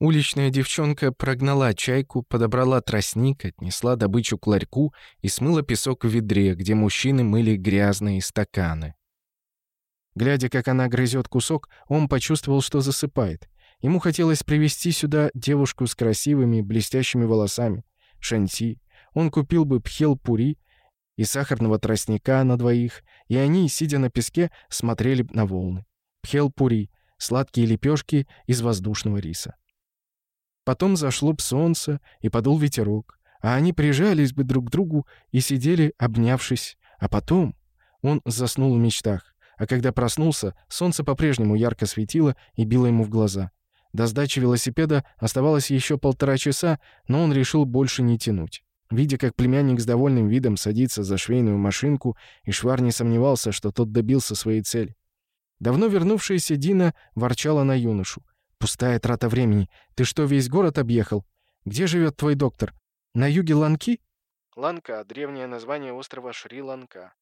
Уличная девчонка прогнала чайку, подобрала тростник, отнесла добычу к ларьку и смыла песок в ведре, где мужчины мыли грязные стаканы. Глядя, как она грызет кусок, он почувствовал, что засыпает. Ему хотелось привести сюда девушку с красивыми, блестящими волосами, шанти. Он купил бы пхел-пури и сахарного тростника на двоих, и они, сидя на песке, смотрели на волны. Пхел-пури — сладкие лепешки из воздушного риса. Потом зашло б солнце и подул ветерок, а они прижались бы друг к другу и сидели, обнявшись. А потом он заснул в мечтах, а когда проснулся, солнце по-прежнему ярко светило и било ему в глаза. До сдачи велосипеда оставалось еще полтора часа, но он решил больше не тянуть. Видя, как племянник с довольным видом садится за швейную машинку, Ишвар не сомневался, что тот добился своей цели. Давно вернувшаяся Дина ворчала на юношу. «Пустая трата времени. Ты что, весь город объехал? Где живет твой доктор? На юге Ланки?» «Ланка — древнее название острова Шри-Ланка».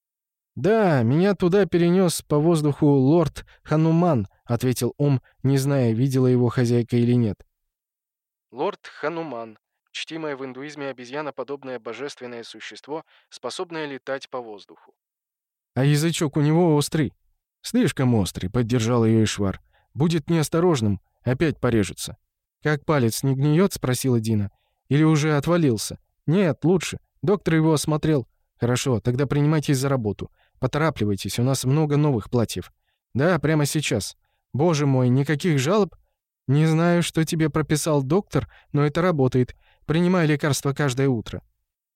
«Да, меня туда перенес по воздуху лорд Хануман», — ответил Ом, не зная, видела его хозяйка или нет. Лорд Хануман — чтимое в индуизме обезьяноподобное божественное существо, способное летать по воздуху. «А язычок у него острый?» «Слишком острый», — поддержал ее Ишвар. «Будет неосторожным, Опять порежется». «Как палец не гниет?» — спросила Дина. «Или уже отвалился?» «Нет, лучше. Доктор его осмотрел». «Хорошо, тогда принимайтесь за работу. Поторапливайтесь, у нас много новых платьев». «Да, прямо сейчас». «Боже мой, никаких жалоб?» «Не знаю, что тебе прописал доктор, но это работает. Принимай лекарства каждое утро».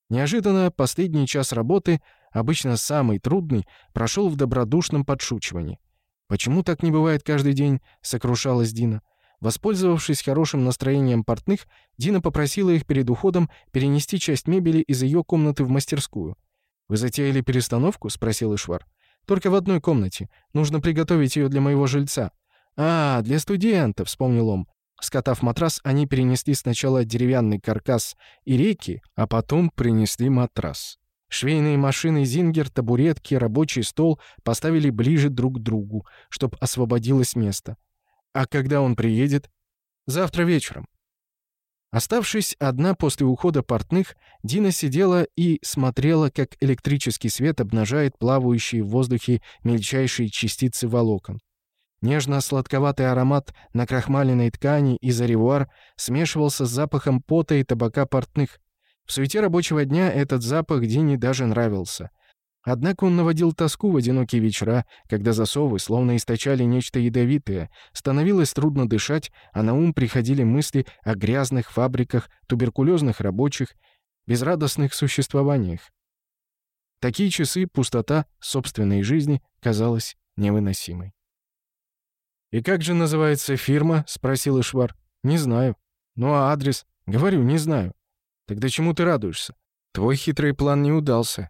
Неожиданно последний час работы, обычно самый трудный, прошел в добродушном подшучивании. «Почему так не бывает каждый день?» — сокрушалась Дина. Воспользовавшись хорошим настроением портных, Дина попросила их перед уходом перенести часть мебели из ее комнаты в мастерскую. «Вы затеяли перестановку?» — спросил Ишвар. «Только в одной комнате. Нужно приготовить ее для моего жильца». «А, для студента», — вспомнил он. Скатав матрас, они перенесли сначала деревянный каркас и рейки, а потом принесли матрас. Швейные машины «Зингер», табуретки, рабочий стол поставили ближе друг к другу, чтобы освободилось место. «А когда он приедет?» «Завтра вечером». Оставшись одна после ухода портных, Дина сидела и смотрела, как электрический свет обнажает плавающие в воздухе мельчайшие частицы волокон. Нежно-сладковатый аромат на крахмаленной ткани и аревуар смешивался с запахом пота и табака портных. В суете рабочего дня этот запах Дине даже нравился — Однако он наводил тоску в одинокие вечера, когда засовы словно источали нечто ядовитое, становилось трудно дышать, а на ум приходили мысли о грязных фабриках, туберкулезных рабочих, безрадостных существованиях. Такие часы пустота собственной жизни казалась невыносимой. «И как же называется фирма?» — спросил Ишвар. «Не знаю». «Ну а адрес?» «Говорю, не знаю». «Тогда чему ты радуешься?» «Твой хитрый план не удался.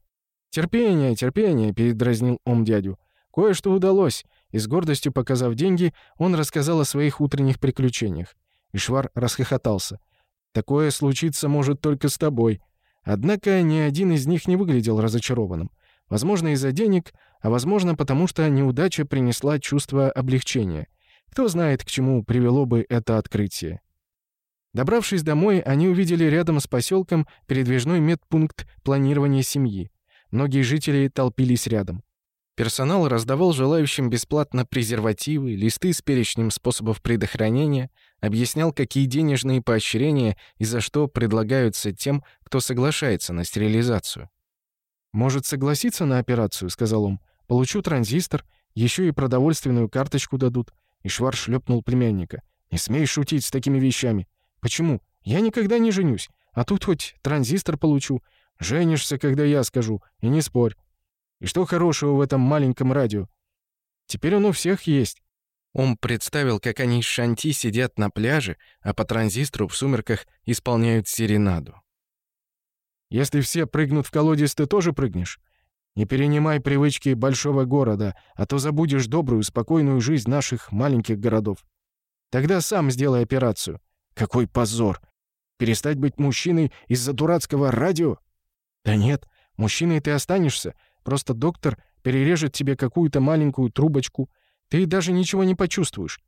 «Терпение, терпение», — передразнил он дядю. «Кое-что удалось». И с гордостью показав деньги, он рассказал о своих утренних приключениях. Ишвар расхохотался. «Такое случиться может только с тобой». Однако ни один из них не выглядел разочарованным. Возможно, из-за денег, а возможно, потому что неудача принесла чувство облегчения. Кто знает, к чему привело бы это открытие. Добравшись домой, они увидели рядом с поселком передвижной медпункт планирования семьи. Многие жители толпились рядом. Персонал раздавал желающим бесплатно презервативы, листы с перечнем способов предохранения, объяснял, какие денежные поощрения и за что предлагаются тем, кто соглашается на стерилизацию. «Может, согласиться на операцию?» — сказал он. «Получу транзистор, еще и продовольственную карточку дадут». И Швар шлепнул племянника. «Не смей шутить с такими вещами». «Почему? Я никогда не женюсь. А тут хоть транзистор получу. Женишься, когда я скажу, и не спорь. И что хорошего в этом маленьком радио? Теперь оно у всех есть. Он представил, как они с Шанти сидят на пляже, а по транзистору в сумерках исполняют серенаду. «Если все прыгнут в колодец, ты тоже прыгнешь? Не перенимай привычки большого города, а то забудешь добрую, спокойную жизнь наших маленьких городов. Тогда сам сделай операцию. Какой позор! Перестать быть мужчиной из-за дурацкого радио?» «Да нет, мужчиной ты останешься. Просто доктор перережет тебе какую-то маленькую трубочку. Ты даже ничего не почувствуешь.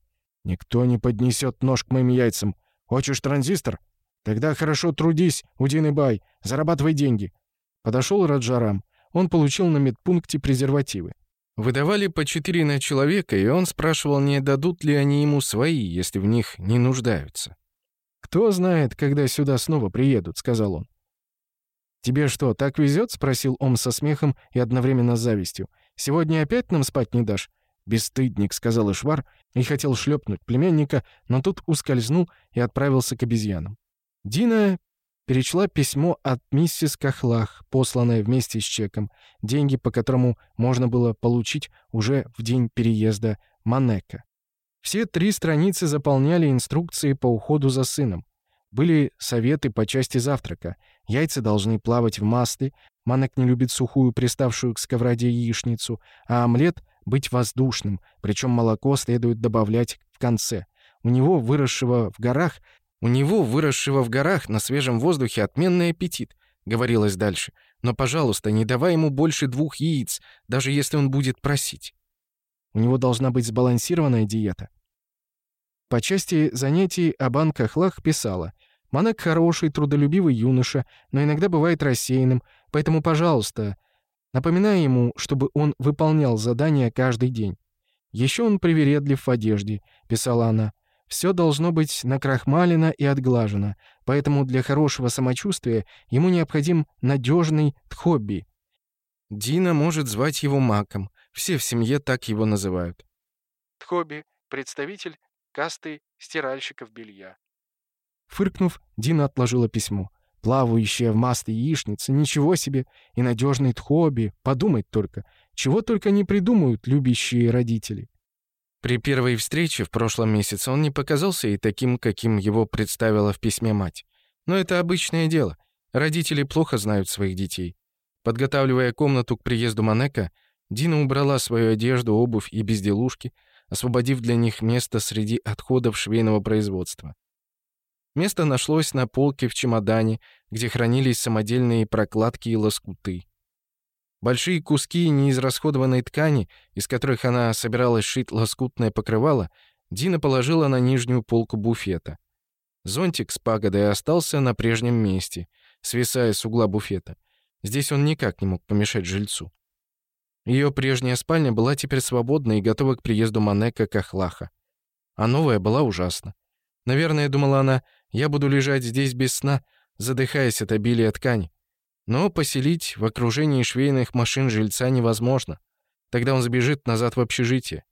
Никто не поднесет нож к моим яйцам. Хочешь транзистор? Тогда хорошо трудись, Удин и Бай, зарабатывай деньги». Подошел Раджарам. Он получил на медпункте презервативы. Выдавали по четыре на человека, и он спрашивал, не дадут ли они ему свои, если в них не нуждаются. «Кто знает, когда сюда снова приедут», — сказал он. «Тебе что, так везет?» — спросил он со смехом и одновременно с завистью. «Сегодня опять нам спать не дашь?» «Бесстыдник», — сказал Ишвар, и хотел шлепнуть племянника, но тут ускользнул и отправился к обезьянам. Дина перечла письмо от миссис Кахлах, посланное вместе с чеком, деньги по которому можно было получить уже в день переезда Манека. Все три страницы заполняли инструкции по уходу за сыном. Были советы по части завтрака. Яйца должны плавать в масле, манок не любит сухую, приставшую к сковороде яичницу, а омлет — быть воздушным, причем молоко следует добавлять в конце. У него, выросшего в горах, у него, выросшего в горах, на свежем воздухе отменный аппетит, говорилось дальше. Но, пожалуйста, не давай ему больше двух яиц, даже если он будет просить. У него должна быть сбалансированная диета. По части занятий о банках писала, Манек хороший, трудолюбивый юноша, но иногда бывает рассеянным, поэтому, пожалуйста, напоминай ему, чтобы он выполнял задания каждый день. Еще он привередлив в одежде», — писала она. «Все должно быть накрахмалено и отглажено, поэтому для хорошего самочувствия ему необходим надежный тхобби». Дина может звать его Маком, все в семье так его называют. Тхобби — представитель касты стиральщиков белья. Фыркнув, Дина отложила письмо. Плавающая в масле яичница, ничего себе, и надежный тхоби, подумать только. Чего только не придумают любящие родители. При первой встрече в прошлом месяце он не показался и таким, каким его представила в письме мать. Но это обычное дело. Родители плохо знают своих детей. Подготавливая комнату к приезду Манека, Дина убрала свою одежду, обувь и безделушки, освободив для них место среди отходов швейного производства. Место нашлось на полке в чемодане, где хранились самодельные прокладки и лоскуты. Большие куски неизрасходованной ткани, из которых она собиралась шить лоскутное покрывало, Дина положила на нижнюю полку буфета. Зонтик с пагодой остался на прежнем месте, свисая с угла буфета. Здесь он никак не мог помешать жильцу. Ее прежняя спальня была теперь свободна и готова к приезду Манека Кахлаха. А новая была ужасна. Наверное, думала она, я буду лежать здесь без сна, задыхаясь от обилия ткани. Но поселить в окружении швейных машин жильца невозможно. Тогда он забежит назад в общежитие.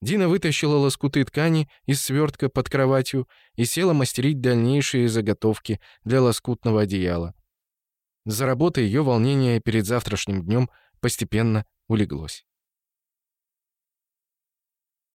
Дина вытащила лоскуты ткани из свёртка под кроватью и села мастерить дальнейшие заготовки для лоскутного одеяла. За работой ее волнение перед завтрашним днем постепенно улеглось.